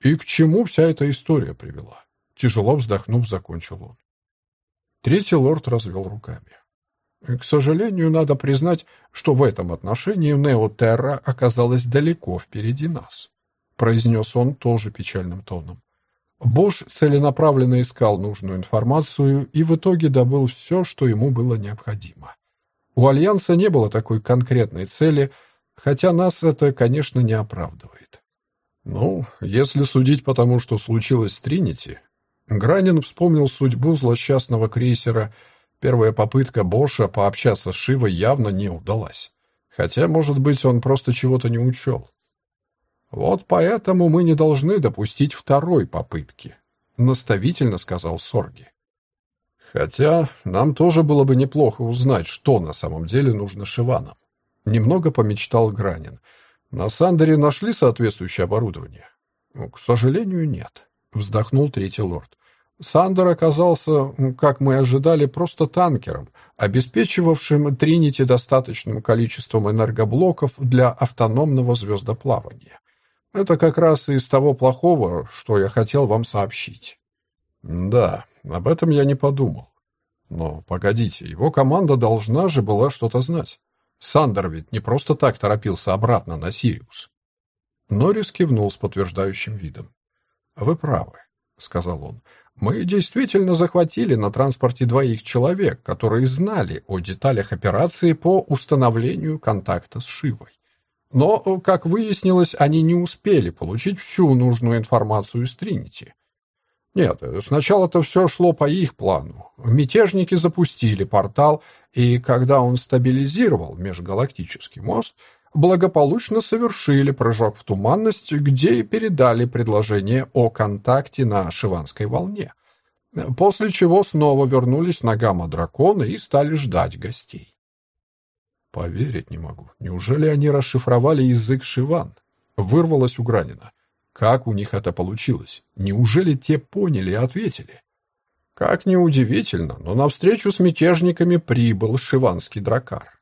И к чему вся эта история привела? Тяжело вздохнув, закончил он. Третий лорд развел руками. К сожалению, надо признать, что в этом отношении Неотерра оказалась далеко впереди нас, произнес он тоже печальным тоном. Бош целенаправленно искал нужную информацию и в итоге добыл все, что ему было необходимо. У Альянса не было такой конкретной цели, хотя нас это, конечно, не оправдывает. Ну, если судить по тому, что случилось с Тринити, Гранин вспомнил судьбу злосчастного крейсера. Первая попытка Боша пообщаться с Шивой явно не удалась. Хотя, может быть, он просто чего-то не учел. Вот поэтому мы не должны допустить второй попытки, наставительно сказал Сорги. Хотя нам тоже было бы неплохо узнать, что на самом деле нужно Шиванам. Немного помечтал Гранин. На Сандере нашли соответствующее оборудование? Ну, к сожалению, нет, вздохнул третий лорд. Сандер оказался, как мы ожидали, просто танкером, обеспечивавшим Тринити достаточным количеством энергоблоков для автономного звездоплавания. Это как раз из того плохого, что я хотел вам сообщить. Да, об этом я не подумал. Но погодите, его команда должна же была что-то знать. Сандер ведь не просто так торопился обратно на Сириус. Норрис кивнул с подтверждающим видом. «Вы правы», — сказал он. «Мы действительно захватили на транспорте двоих человек, которые знали о деталях операции по установлению контакта с Шивой. Но, как выяснилось, они не успели получить всю нужную информацию из Тринити. Нет, сначала-то все шло по их плану. Мятежники запустили портал, и когда он стабилизировал межгалактический мост, благополучно совершили прыжок в туманность, где и передали предложение о контакте на Шиванской волне. После чего снова вернулись на гамма-дракона и стали ждать гостей. Поверить не могу. Неужели они расшифровали язык Шиван? Вырвалось у Гранина. Как у них это получилось? Неужели те поняли и ответили? Как неудивительно, но навстречу с мятежниками прибыл шиванский дракар.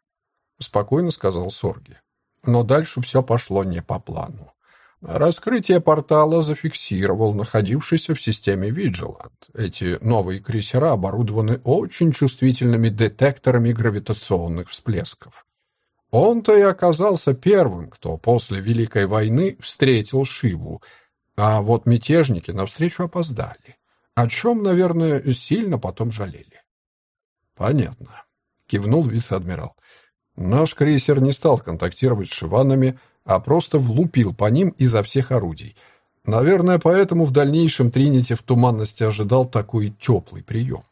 Спокойно сказал Сорги. Но дальше все пошло не по плану. Раскрытие портала зафиксировал находившийся в системе Vigilant. Эти новые крейсера оборудованы очень чувствительными детекторами гравитационных всплесков. Он-то и оказался первым, кто после Великой войны встретил Шиву, а вот мятежники навстречу опоздали, о чем, наверное, сильно потом жалели. «Понятно», — кивнул вице-адмирал. «Наш крейсер не стал контактировать с Шиванами, а просто влупил по ним изо всех орудий. Наверное, поэтому в дальнейшем Тринити в туманности ожидал такой теплый прием.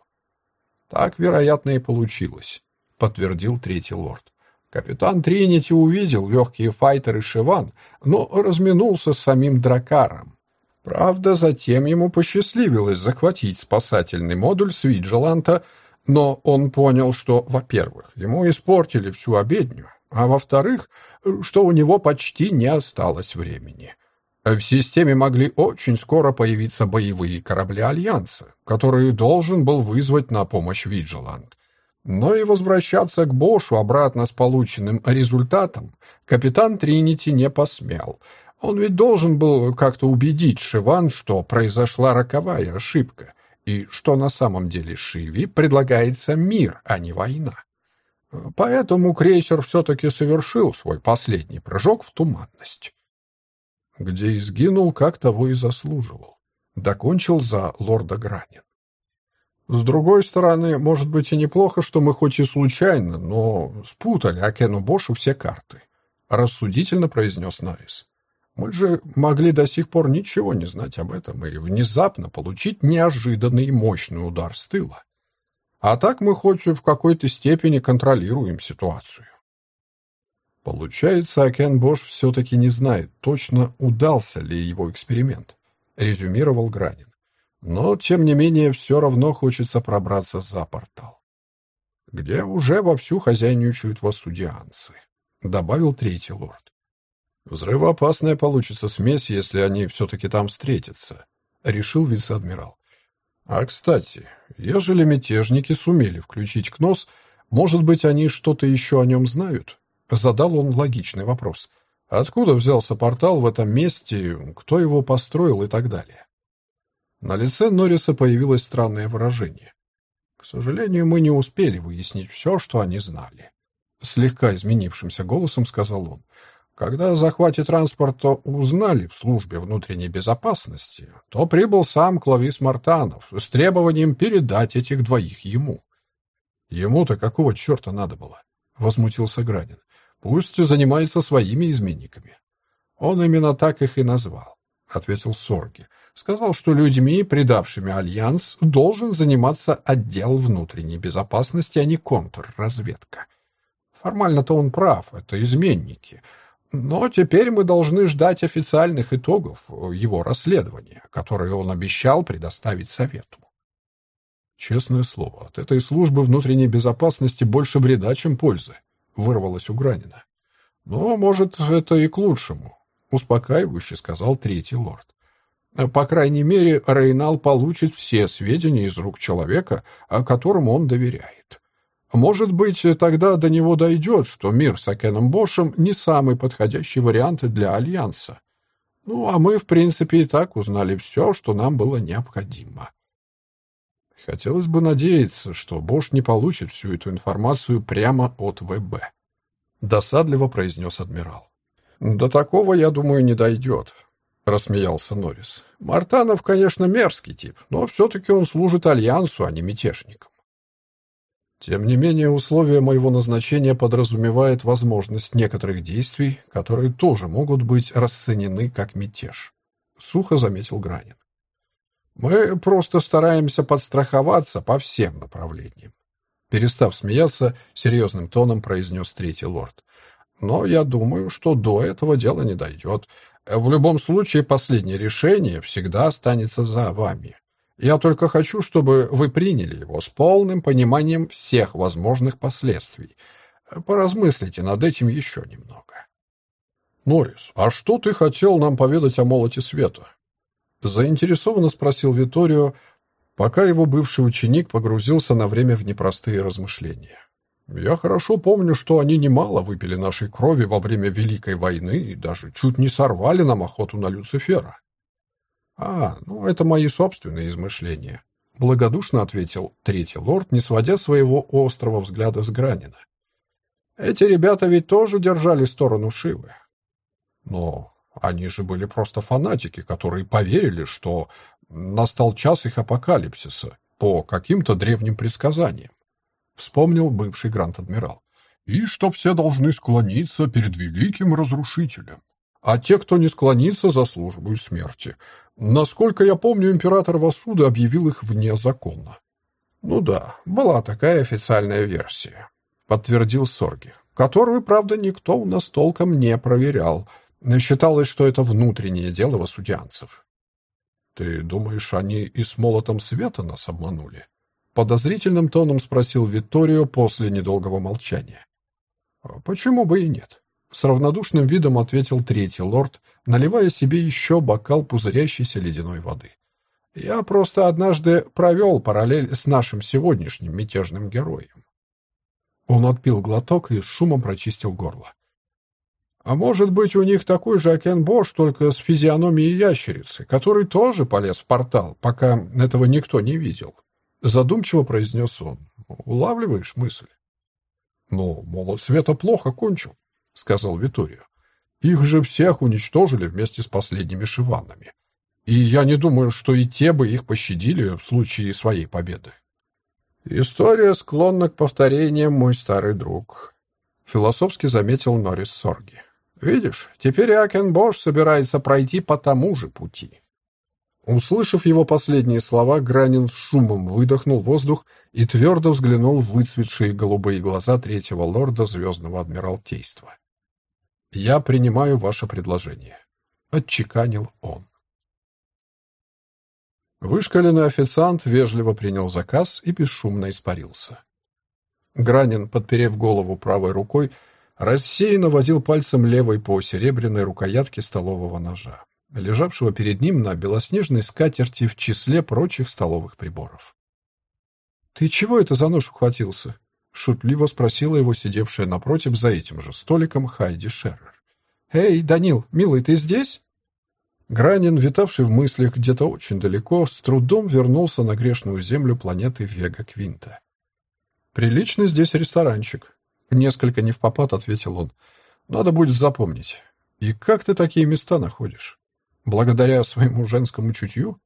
Так, вероятно, и получилось, подтвердил третий лорд. Капитан Тринити увидел легкие файтеры Шиван, но разминулся с самим Дракаром. Правда, затем ему посчастливилось захватить спасательный модуль с Виджеланта, но он понял, что, во-первых, ему испортили всю обедню, а во-вторых, что у него почти не осталось времени. В системе могли очень скоро появиться боевые корабли Альянса, которые должен был вызвать на помощь Виджеланд. Но и возвращаться к Бошу обратно с полученным результатом капитан Тринити не посмел. Он ведь должен был как-то убедить Шиван, что произошла роковая ошибка, и что на самом деле Шиви предлагается мир, а не война. Поэтому крейсер все-таки совершил свой последний прыжок в туманность. Где и сгинул, как того и заслуживал. Докончил за лорда Гранин. С другой стороны, может быть и неплохо, что мы хоть и случайно, но спутали Акену Бошу все карты, рассудительно произнес Норрис. Мы же могли до сих пор ничего не знать об этом и внезапно получить неожиданный мощный удар с тыла. А так мы хоть в какой-то степени контролируем ситуацию. Получается, Акен Бош все-таки не знает точно, удался ли его эксперимент, резюмировал Гранин. Но, тем не менее, все равно хочется пробраться за портал. Где уже вовсю хозяйничают воссудианцы, добавил третий лорд. Взрывоопасная получится смесь, если они все-таки там встретятся, решил вице-адмирал. А, кстати, ежели мятежники сумели включить КНОС, может быть, они что-то еще о нем знают? Задал он логичный вопрос. Откуда взялся портал в этом месте, кто его построил и так далее? На лице Норриса появилось странное выражение. К сожалению, мы не успели выяснить все, что они знали. Слегка изменившимся голосом сказал он. Когда о захвате транспорта узнали в службе внутренней безопасности, то прибыл сам Клавис Мартанов с требованием передать этих двоих ему. Ему-то какого черта надо было? Возмутился Гранин. Пусть занимается своими изменниками. Он именно так их и назвал, ответил Сорги. Сказал, что людьми, предавшими альянс, должен заниматься отдел внутренней безопасности, а не контрразведка. Формально-то он прав, это изменники — но теперь мы должны ждать официальных итогов его расследования, которые он обещал предоставить Совету. Честное слово, от этой службы внутренней безопасности больше вреда, чем пользы, вырвалось у Гранина. Но, может, это и к лучшему, успокаивающе сказал третий лорд. По крайней мере, Рейнал получит все сведения из рук человека, которому он доверяет. Может быть, тогда до него дойдет, что мир с Акеном Бошем не самый подходящий вариант для Альянса. Ну, а мы, в принципе, и так узнали все, что нам было необходимо. Хотелось бы надеяться, что Бош не получит всю эту информацию прямо от ВБ. Досадливо произнес адмирал. До такого, я думаю, не дойдет, рассмеялся Норрис. Мартанов, конечно, мерзкий тип, но все-таки он служит Альянсу, а не мятежникам. Тем не менее, условия моего назначения подразумевают возможность некоторых действий, которые тоже могут быть расценены как мятеж. Сухо заметил Гранин. Мы просто стараемся подстраховаться по всем направлениям. Перестав смеяться, серьезным тоном произнес третий лорд. Но я думаю, что до этого дело не дойдет. В любом случае, последнее решение всегда останется за вами. Я только хочу, чтобы вы приняли его с полным пониманием всех возможных последствий. Поразмыслите над этим еще немного. Норрис, а что ты хотел нам поведать о молоте света? Заинтересованно спросил Виторио, пока его бывший ученик погрузился на время в непростые размышления. Я хорошо помню, что они немало выпили нашей крови во время Великой войны и даже чуть не сорвали нам охоту на Люцифера. А, ну это мои собственные измышления, благодушно ответил третий лорд, не сводя своего острого взгляда с Гранина. Эти ребята ведь тоже держали сторону Шивы. Но они же были просто фанатики, которые поверили, что настал час их апокалипсиса по каким-то древним предсказаниям вспомнил бывший гранд-адмирал. И что все должны склониться перед великим разрушителем. А те, кто не склонится, заслуживают смерти. Насколько я помню, император Васуда объявил их вне закона. Ну да, была такая официальная версия, подтвердил Сорги, которую, правда, никто у нас толком не проверял. Считалось, что это внутреннее дело васудианцев. Ты думаешь, они и с молотом света нас обманули? Подозрительным тоном спросил Витторио после недолгого молчания. «А «Почему бы и нет?» С равнодушным видом ответил третий лорд, наливая себе еще бокал пузырящейся ледяной воды. «Я просто однажды провел параллель с нашим сегодняшним мятежным героем». Он отпил глоток и с шумом прочистил горло. «А может быть, у них такой же Акен Бош, только с физиономией ящерицы, который тоже полез в портал, пока этого никто не видел?» Задумчиво произнес он. Улавливаешь мысль? Ну, молот света плохо кончил, сказал Виторио. Их же всех уничтожили вместе с последними шиванами. И я не думаю, что и те бы их пощадили в случае своей победы. История склонна к повторениям, мой старый друг, философски заметил Норрис Сорги. Видишь, теперь Акен Бош собирается пройти по тому же пути. Услышав его последние слова, Гранин с шумом выдохнул воздух и твердо взглянул в выцветшие голубые глаза третьего лорда Звездного Адмиралтейства. «Я принимаю ваше предложение», — отчеканил он. Вышкаленный официант вежливо принял заказ и бесшумно испарился. Гранин, подперев голову правой рукой, рассеянно водил пальцем левой по серебряной рукоятке столового ножа лежавшего перед ним на белоснежной скатерти в числе прочих столовых приборов. «Ты чего это за нож ухватился?» — шутливо спросила его сидевшая напротив за этим же столиком Хайди Шеррер. «Эй, Данил, милый, ты здесь?» Гранин, витавший в мыслях где-то очень далеко, с трудом вернулся на грешную землю планеты Вега Квинта. «Приличный здесь ресторанчик», — несколько не в попад ответил он. «Надо будет запомнить. И как ты такие места находишь?» Благодаря своему женскому чутью?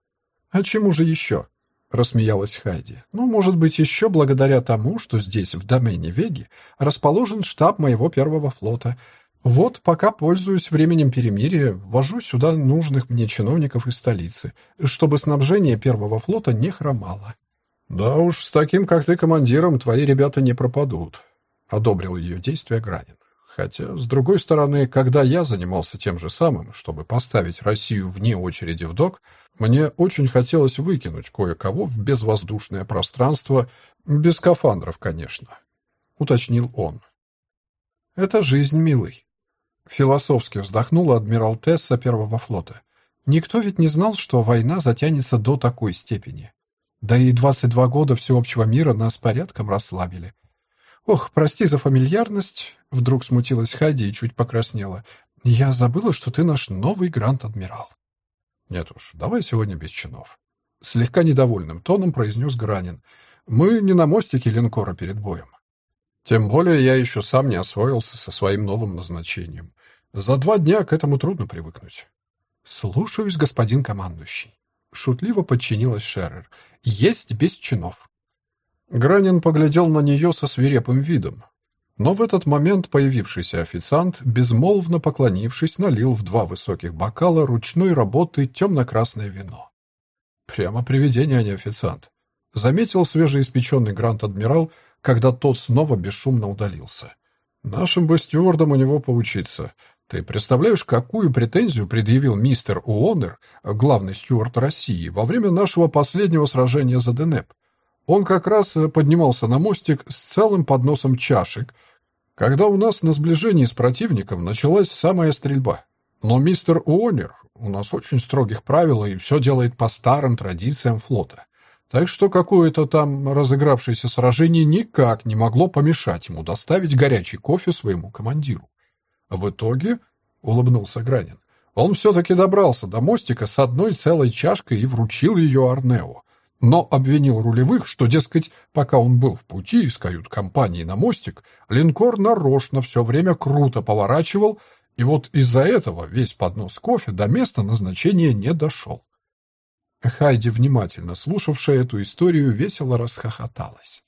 А чему же еще? Рассмеялась Хайди. Ну, может быть, еще благодаря тому, что здесь, в домене Веги, расположен штаб моего первого флота. Вот, пока пользуюсь временем перемирия, ввожу сюда нужных мне чиновников из столицы, чтобы снабжение первого флота не хромало. Да уж, с таким, как ты, командиром, твои ребята не пропадут, одобрил ее действия Гранин. Хотя, с другой стороны, когда я занимался тем же самым, чтобы поставить Россию вне очереди в док, мне очень хотелось выкинуть кое-кого в безвоздушное пространство, без скафандров, конечно, — уточнил он. «Это жизнь, милый», — философски вздохнула адмирал Тесса Первого флота. «Никто ведь не знал, что война затянется до такой степени. Да и 22 года всеобщего мира нас порядком расслабили. «Ох, прости за фамильярность», — вдруг смутилась Хайди и чуть покраснела. «Я забыла, что ты наш новый гранд-адмирал». «Нет уж, давай сегодня без чинов». Слегка недовольным тоном произнес Гранин. «Мы не на мостике линкора перед боем. Тем более я еще сам не освоился со своим новым назначением. За два дня к этому трудно привыкнуть». «Слушаюсь, господин командующий». Шутливо подчинилась Шеррер. «Есть без чинов». Гранин поглядел на нее со свирепым видом. Но в этот момент появившийся официант, безмолвно поклонившись, налил в два высоких бокала ручной работы темно-красное вино. Прямо привидение, а не официант. Заметил свежеиспеченный грант-адмирал, когда тот снова бесшумно удалился. Нашим бы стюардам у него поучиться. Ты представляешь, какую претензию предъявил мистер Уонер, главный стюард России, во время нашего последнего сражения за Денеп? Он как раз э, поднимался на мостик с целым подносом чашек, когда у нас на сближении с противником началась самая стрельба. Но мистер Уонер, у нас очень строгих правил и все делает по старым традициям флота. Так что какое-то там разыгравшееся сражение никак не могло помешать ему доставить горячий кофе своему командиру. В итоге, — улыбнулся Гранин, — он все-таки добрался до мостика с одной целой чашкой и вручил ее Арнео, но обвинил рулевых, что, дескать, пока он был в пути из кают-компании на мостик, линкор нарочно все время круто поворачивал, и вот из-за этого весь поднос кофе до места назначения не дошел. Хайди, внимательно слушавшая эту историю, весело расхохоталась.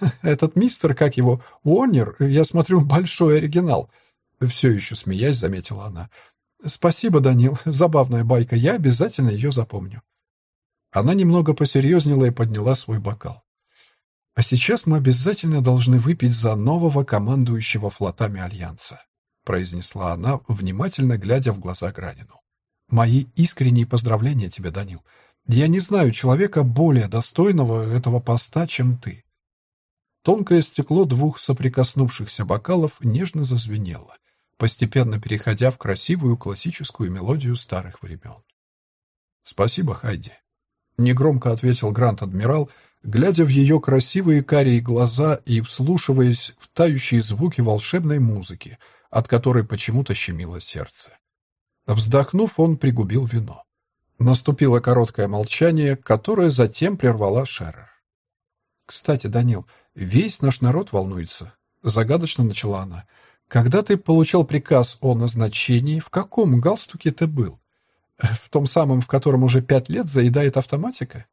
«Этот мистер, как его, Уоннер, я смотрю, большой оригинал», — все еще смеясь, заметила она. «Спасибо, Данил, забавная байка, я обязательно ее запомню». Она немного посерьезнела и подняла свой бокал. «А сейчас мы обязательно должны выпить за нового командующего флотами Альянса», произнесла она, внимательно глядя в глаза Гранину. Мои искренние поздравления тебе, Данил. Я не знаю человека более достойного этого поста, чем ты. Тонкое стекло двух соприкоснувшихся бокалов нежно зазвенело, постепенно переходя в красивую классическую мелодию старых времен. «Спасибо, Хайди», — негромко ответил Грант-адмирал, глядя в ее красивые карие глаза и вслушиваясь в тающие звуки волшебной музыки, от которой почему-то щемило сердце. Вздохнув, он пригубил вино. Наступило короткое молчание, которое затем прервала Шерер. «Кстати, Данил, весь наш народ волнуется», — загадочно начала она. «Когда ты получал приказ о назначении, в каком галстуке ты был? В том самом, в котором уже пять лет заедает автоматика?»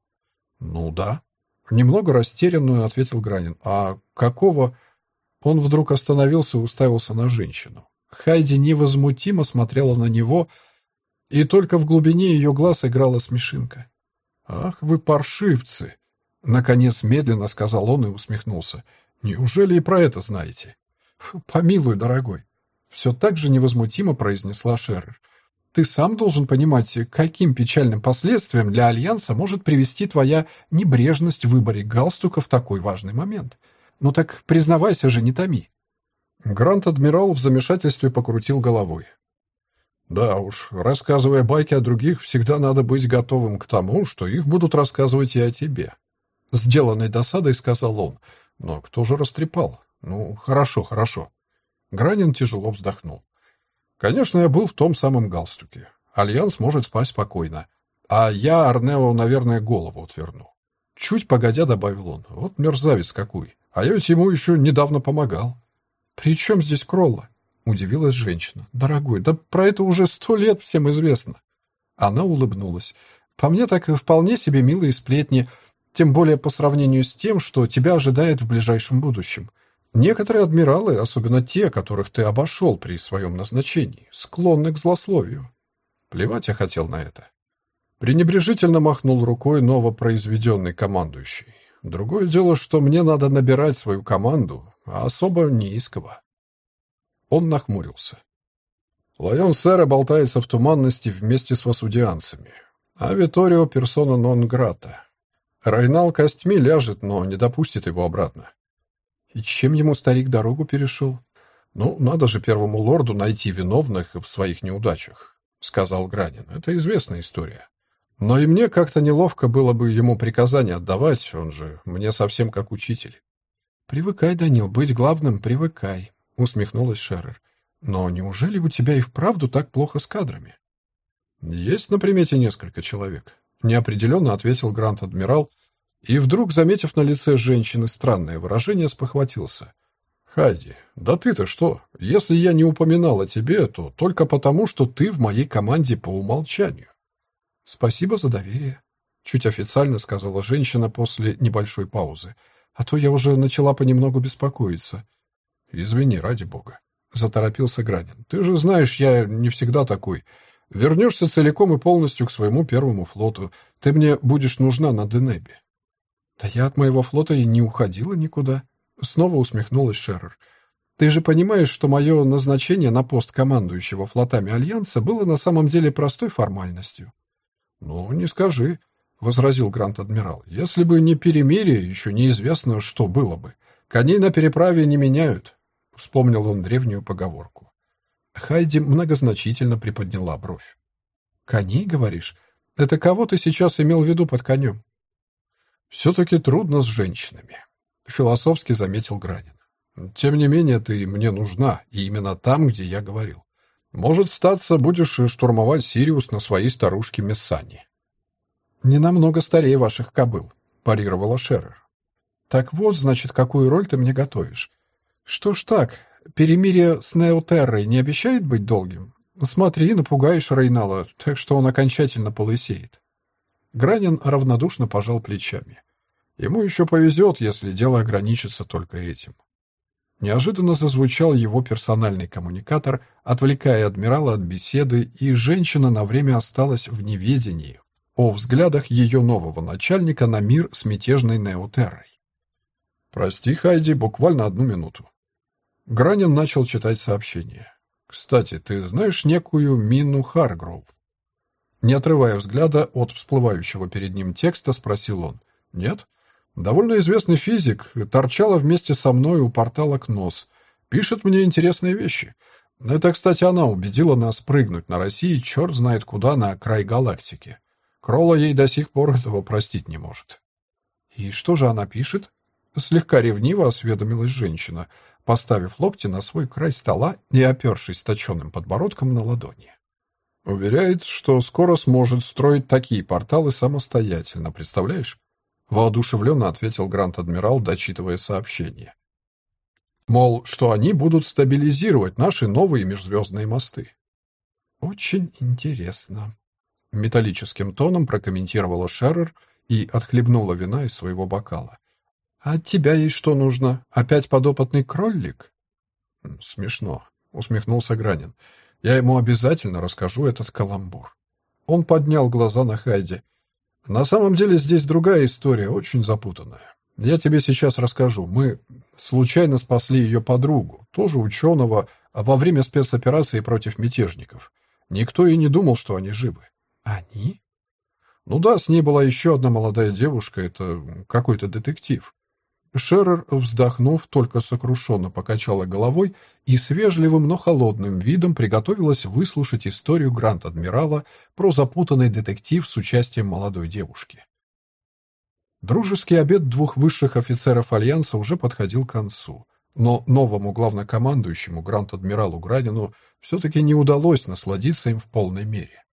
«Ну да». Немного растерянную ответил Гранин. «А какого...» Он вдруг остановился и уставился на женщину. Хайди невозмутимо смотрела на него, и только в глубине ее глаз играла смешинка. «Ах вы паршивцы!» Наконец медленно сказал он и усмехнулся. «Неужели и про это знаете?» «Помилуй, дорогой!» Все так же невозмутимо произнесла Шеррер. «Ты сам должен понимать, каким печальным последствиям для Альянса может привести твоя небрежность в выборе галстука в такой важный момент. Ну так признавайся же, не томи!» Грант-адмирал в замешательстве покрутил головой. Да уж, рассказывая байки о других, всегда надо быть готовым к тому, что их будут рассказывать и о тебе. Сделанной досадой сказал он. Но кто же растрепал? Ну, хорошо, хорошо. Гранин тяжело вздохнул. Конечно, я был в том самом галстуке. Альянс может спать спокойно. А я Арнео, наверное, голову отверну. Чуть погодя добавил он. Вот мерзавец какой. А я ведь ему еще недавно помогал. «При чем здесь Кролла?» — удивилась женщина. «Дорогой, да про это уже сто лет всем известно». Она улыбнулась. «По мне так и вполне себе милые сплетни, тем более по сравнению с тем, что тебя ожидает в ближайшем будущем. Некоторые адмиралы, особенно те, которых ты обошел при своем назначении, склонны к злословию. Плевать я хотел на это». Пренебрежительно махнул рукой новопроизведенный командующий. Другое дело, что мне надо набирать свою команду, а особо не из кого. Он нахмурился. Лайон Сера болтается в туманности вместе с васудианцами, а Виторио персона нон грата. Райнал костьми ляжет, но не допустит его обратно. И чем ему старик дорогу перешел? Ну, надо же первому лорду найти виновных в своих неудачах, сказал Гранин. Это известная история. Но и мне как-то неловко было бы ему приказания отдавать, он же мне совсем как учитель. «Привыкай, Данил, быть главным привыкай», — усмехнулась Шеррер. «Но неужели у тебя и вправду так плохо с кадрами?» «Есть на примете несколько человек», — неопределенно ответил Грант-адмирал, и вдруг, заметив на лице женщины странное выражение, спохватился. «Хайди, да ты-то что? Если я не упоминал о тебе, то только потому, что ты в моей команде по умолчанию». «Спасибо за доверие», — чуть официально сказала женщина после небольшой паузы а то я уже начала понемногу беспокоиться. Извини, ради бога, заторопился Гранин. Ты же знаешь, я не всегда такой. Вернешься целиком и полностью к своему первому флоту. Ты мне будешь нужна на Денебе». «Да я от моего флота и не уходила никуда», — снова усмехнулась Шеррер. «Ты же понимаешь, что мое назначение на пост командующего флотами Альянса было на самом деле простой формальностью». «Ну, не скажи», — возразил Грант-адмирал. «Если бы не перемирие, еще неизвестно, что было бы. Коней на переправе не меняют», — вспомнил он древнюю поговорку. Хайди многозначительно приподняла бровь. «Коней, говоришь? Это кого ты сейчас имел в виду под конем?» «Все-таки трудно с женщинами», — философски заметил Гранин. «Тем не менее, ты мне нужна, и именно там, где я говорил. Может, статься, будешь штурмовать Сириус на своей старушке Мессани». «Не намного старее ваших кобыл», — парировала Шеррер. «Так вот, значит, какую роль ты мне готовишь. Что ж так, перемирие с Неотеррой не обещает быть долгим? Смотри, напугаешь Рейнала, так что он окончательно полысеет. Гранин равнодушно пожал плечами. Ему еще повезет, если дело ограничится только этим. Неожиданно зазвучал его персональный коммуникатор, отвлекая адмирала от беседы, и женщина на время осталась в неведении о взглядах ее нового начальника на мир с мятежной Неотеррой. «Прости, Хайди, буквально одну минуту», Гранин начал читать сообщение. «Кстати, ты знаешь некую Мину Харгроув?» Не отрывая взгляда от всплывающего перед ним текста, спросил он. «Нет?» «Довольно известный физик, торчала вместе со мной у портала КНОС. Пишет мне интересные вещи. Это, кстати, она убедила нас прыгнуть на России черт знает куда на край галактики. Кролла ей до сих пор этого простить не может». «И что же она пишет?» Слегка ревниво осведомилась женщина — поставив локти на свой край стола и опершись точенным подбородком на ладони. Уверяет, что скоро сможет строить такие порталы самостоятельно, представляешь? Воодушевленно ответил Грант-адмирал, дочитывая сообщение. Мол, что они будут стабилизировать наши новые межзвездные мосты. Очень интересно. Металлическим тоном прокомментировала Шеррер и отхлебнула вина из своего бокала. «А от тебя ей что нужно? Опять подопытный кролик?» «Смешно», — усмехнулся Гранин. «Я ему обязательно расскажу этот каламбур». Он поднял глаза на Хайди. «На самом деле здесь другая история, очень запутанная. Я тебе сейчас расскажу. Мы случайно спасли ее подругу, тоже ученого, а во время спецоперации против мятежников. Никто и не думал, что они живы». «Они?» «Ну да, с ней была еще одна молодая девушка, это какой-то детектив. Шерер, вздохнув, только сокрушенно покачала головой и с вежливым, но холодным видом приготовилась выслушать историю Гранд-Адмирала про запутанный детектив с участием молодой девушки. Дружеский обед двух высших офицеров Альянса уже подходил к концу, но новому главнокомандующему Гранд-Адмиралу Градину все-таки не удалось насладиться им в полной мере.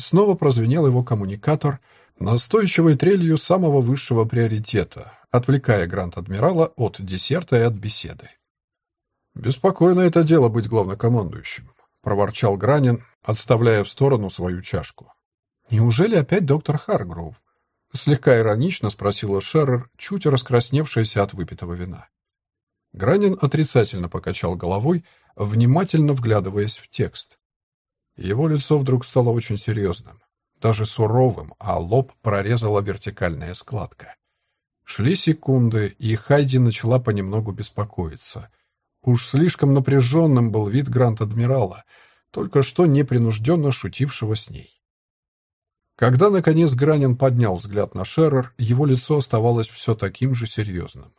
Снова прозвенел его коммуникатор настойчивой трелью самого высшего приоритета, отвлекая Гранд-Адмирала от десерта и от беседы. «Беспокойно это дело быть главнокомандующим», — проворчал Гранин, отставляя в сторону свою чашку. «Неужели опять доктор Харгроув?» — слегка иронично спросила Шеррер, чуть раскрасневшаяся от выпитого вина. Гранин отрицательно покачал головой, внимательно вглядываясь в текст. Его лицо вдруг стало очень серьезным, даже суровым, а лоб прорезала вертикальная складка. Шли секунды, и Хайди начала понемногу беспокоиться. Уж слишком напряженным был вид Гранд-адмирала, только что непринужденно шутившего с ней. Когда, наконец, Гранин поднял взгляд на Шеррер, его лицо оставалось все таким же серьезным.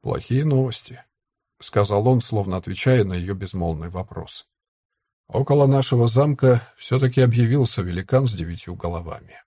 «Плохие новости», — сказал он, словно отвечая на ее безмолвный вопрос. «Около нашего замка все-таки объявился великан с девятью головами».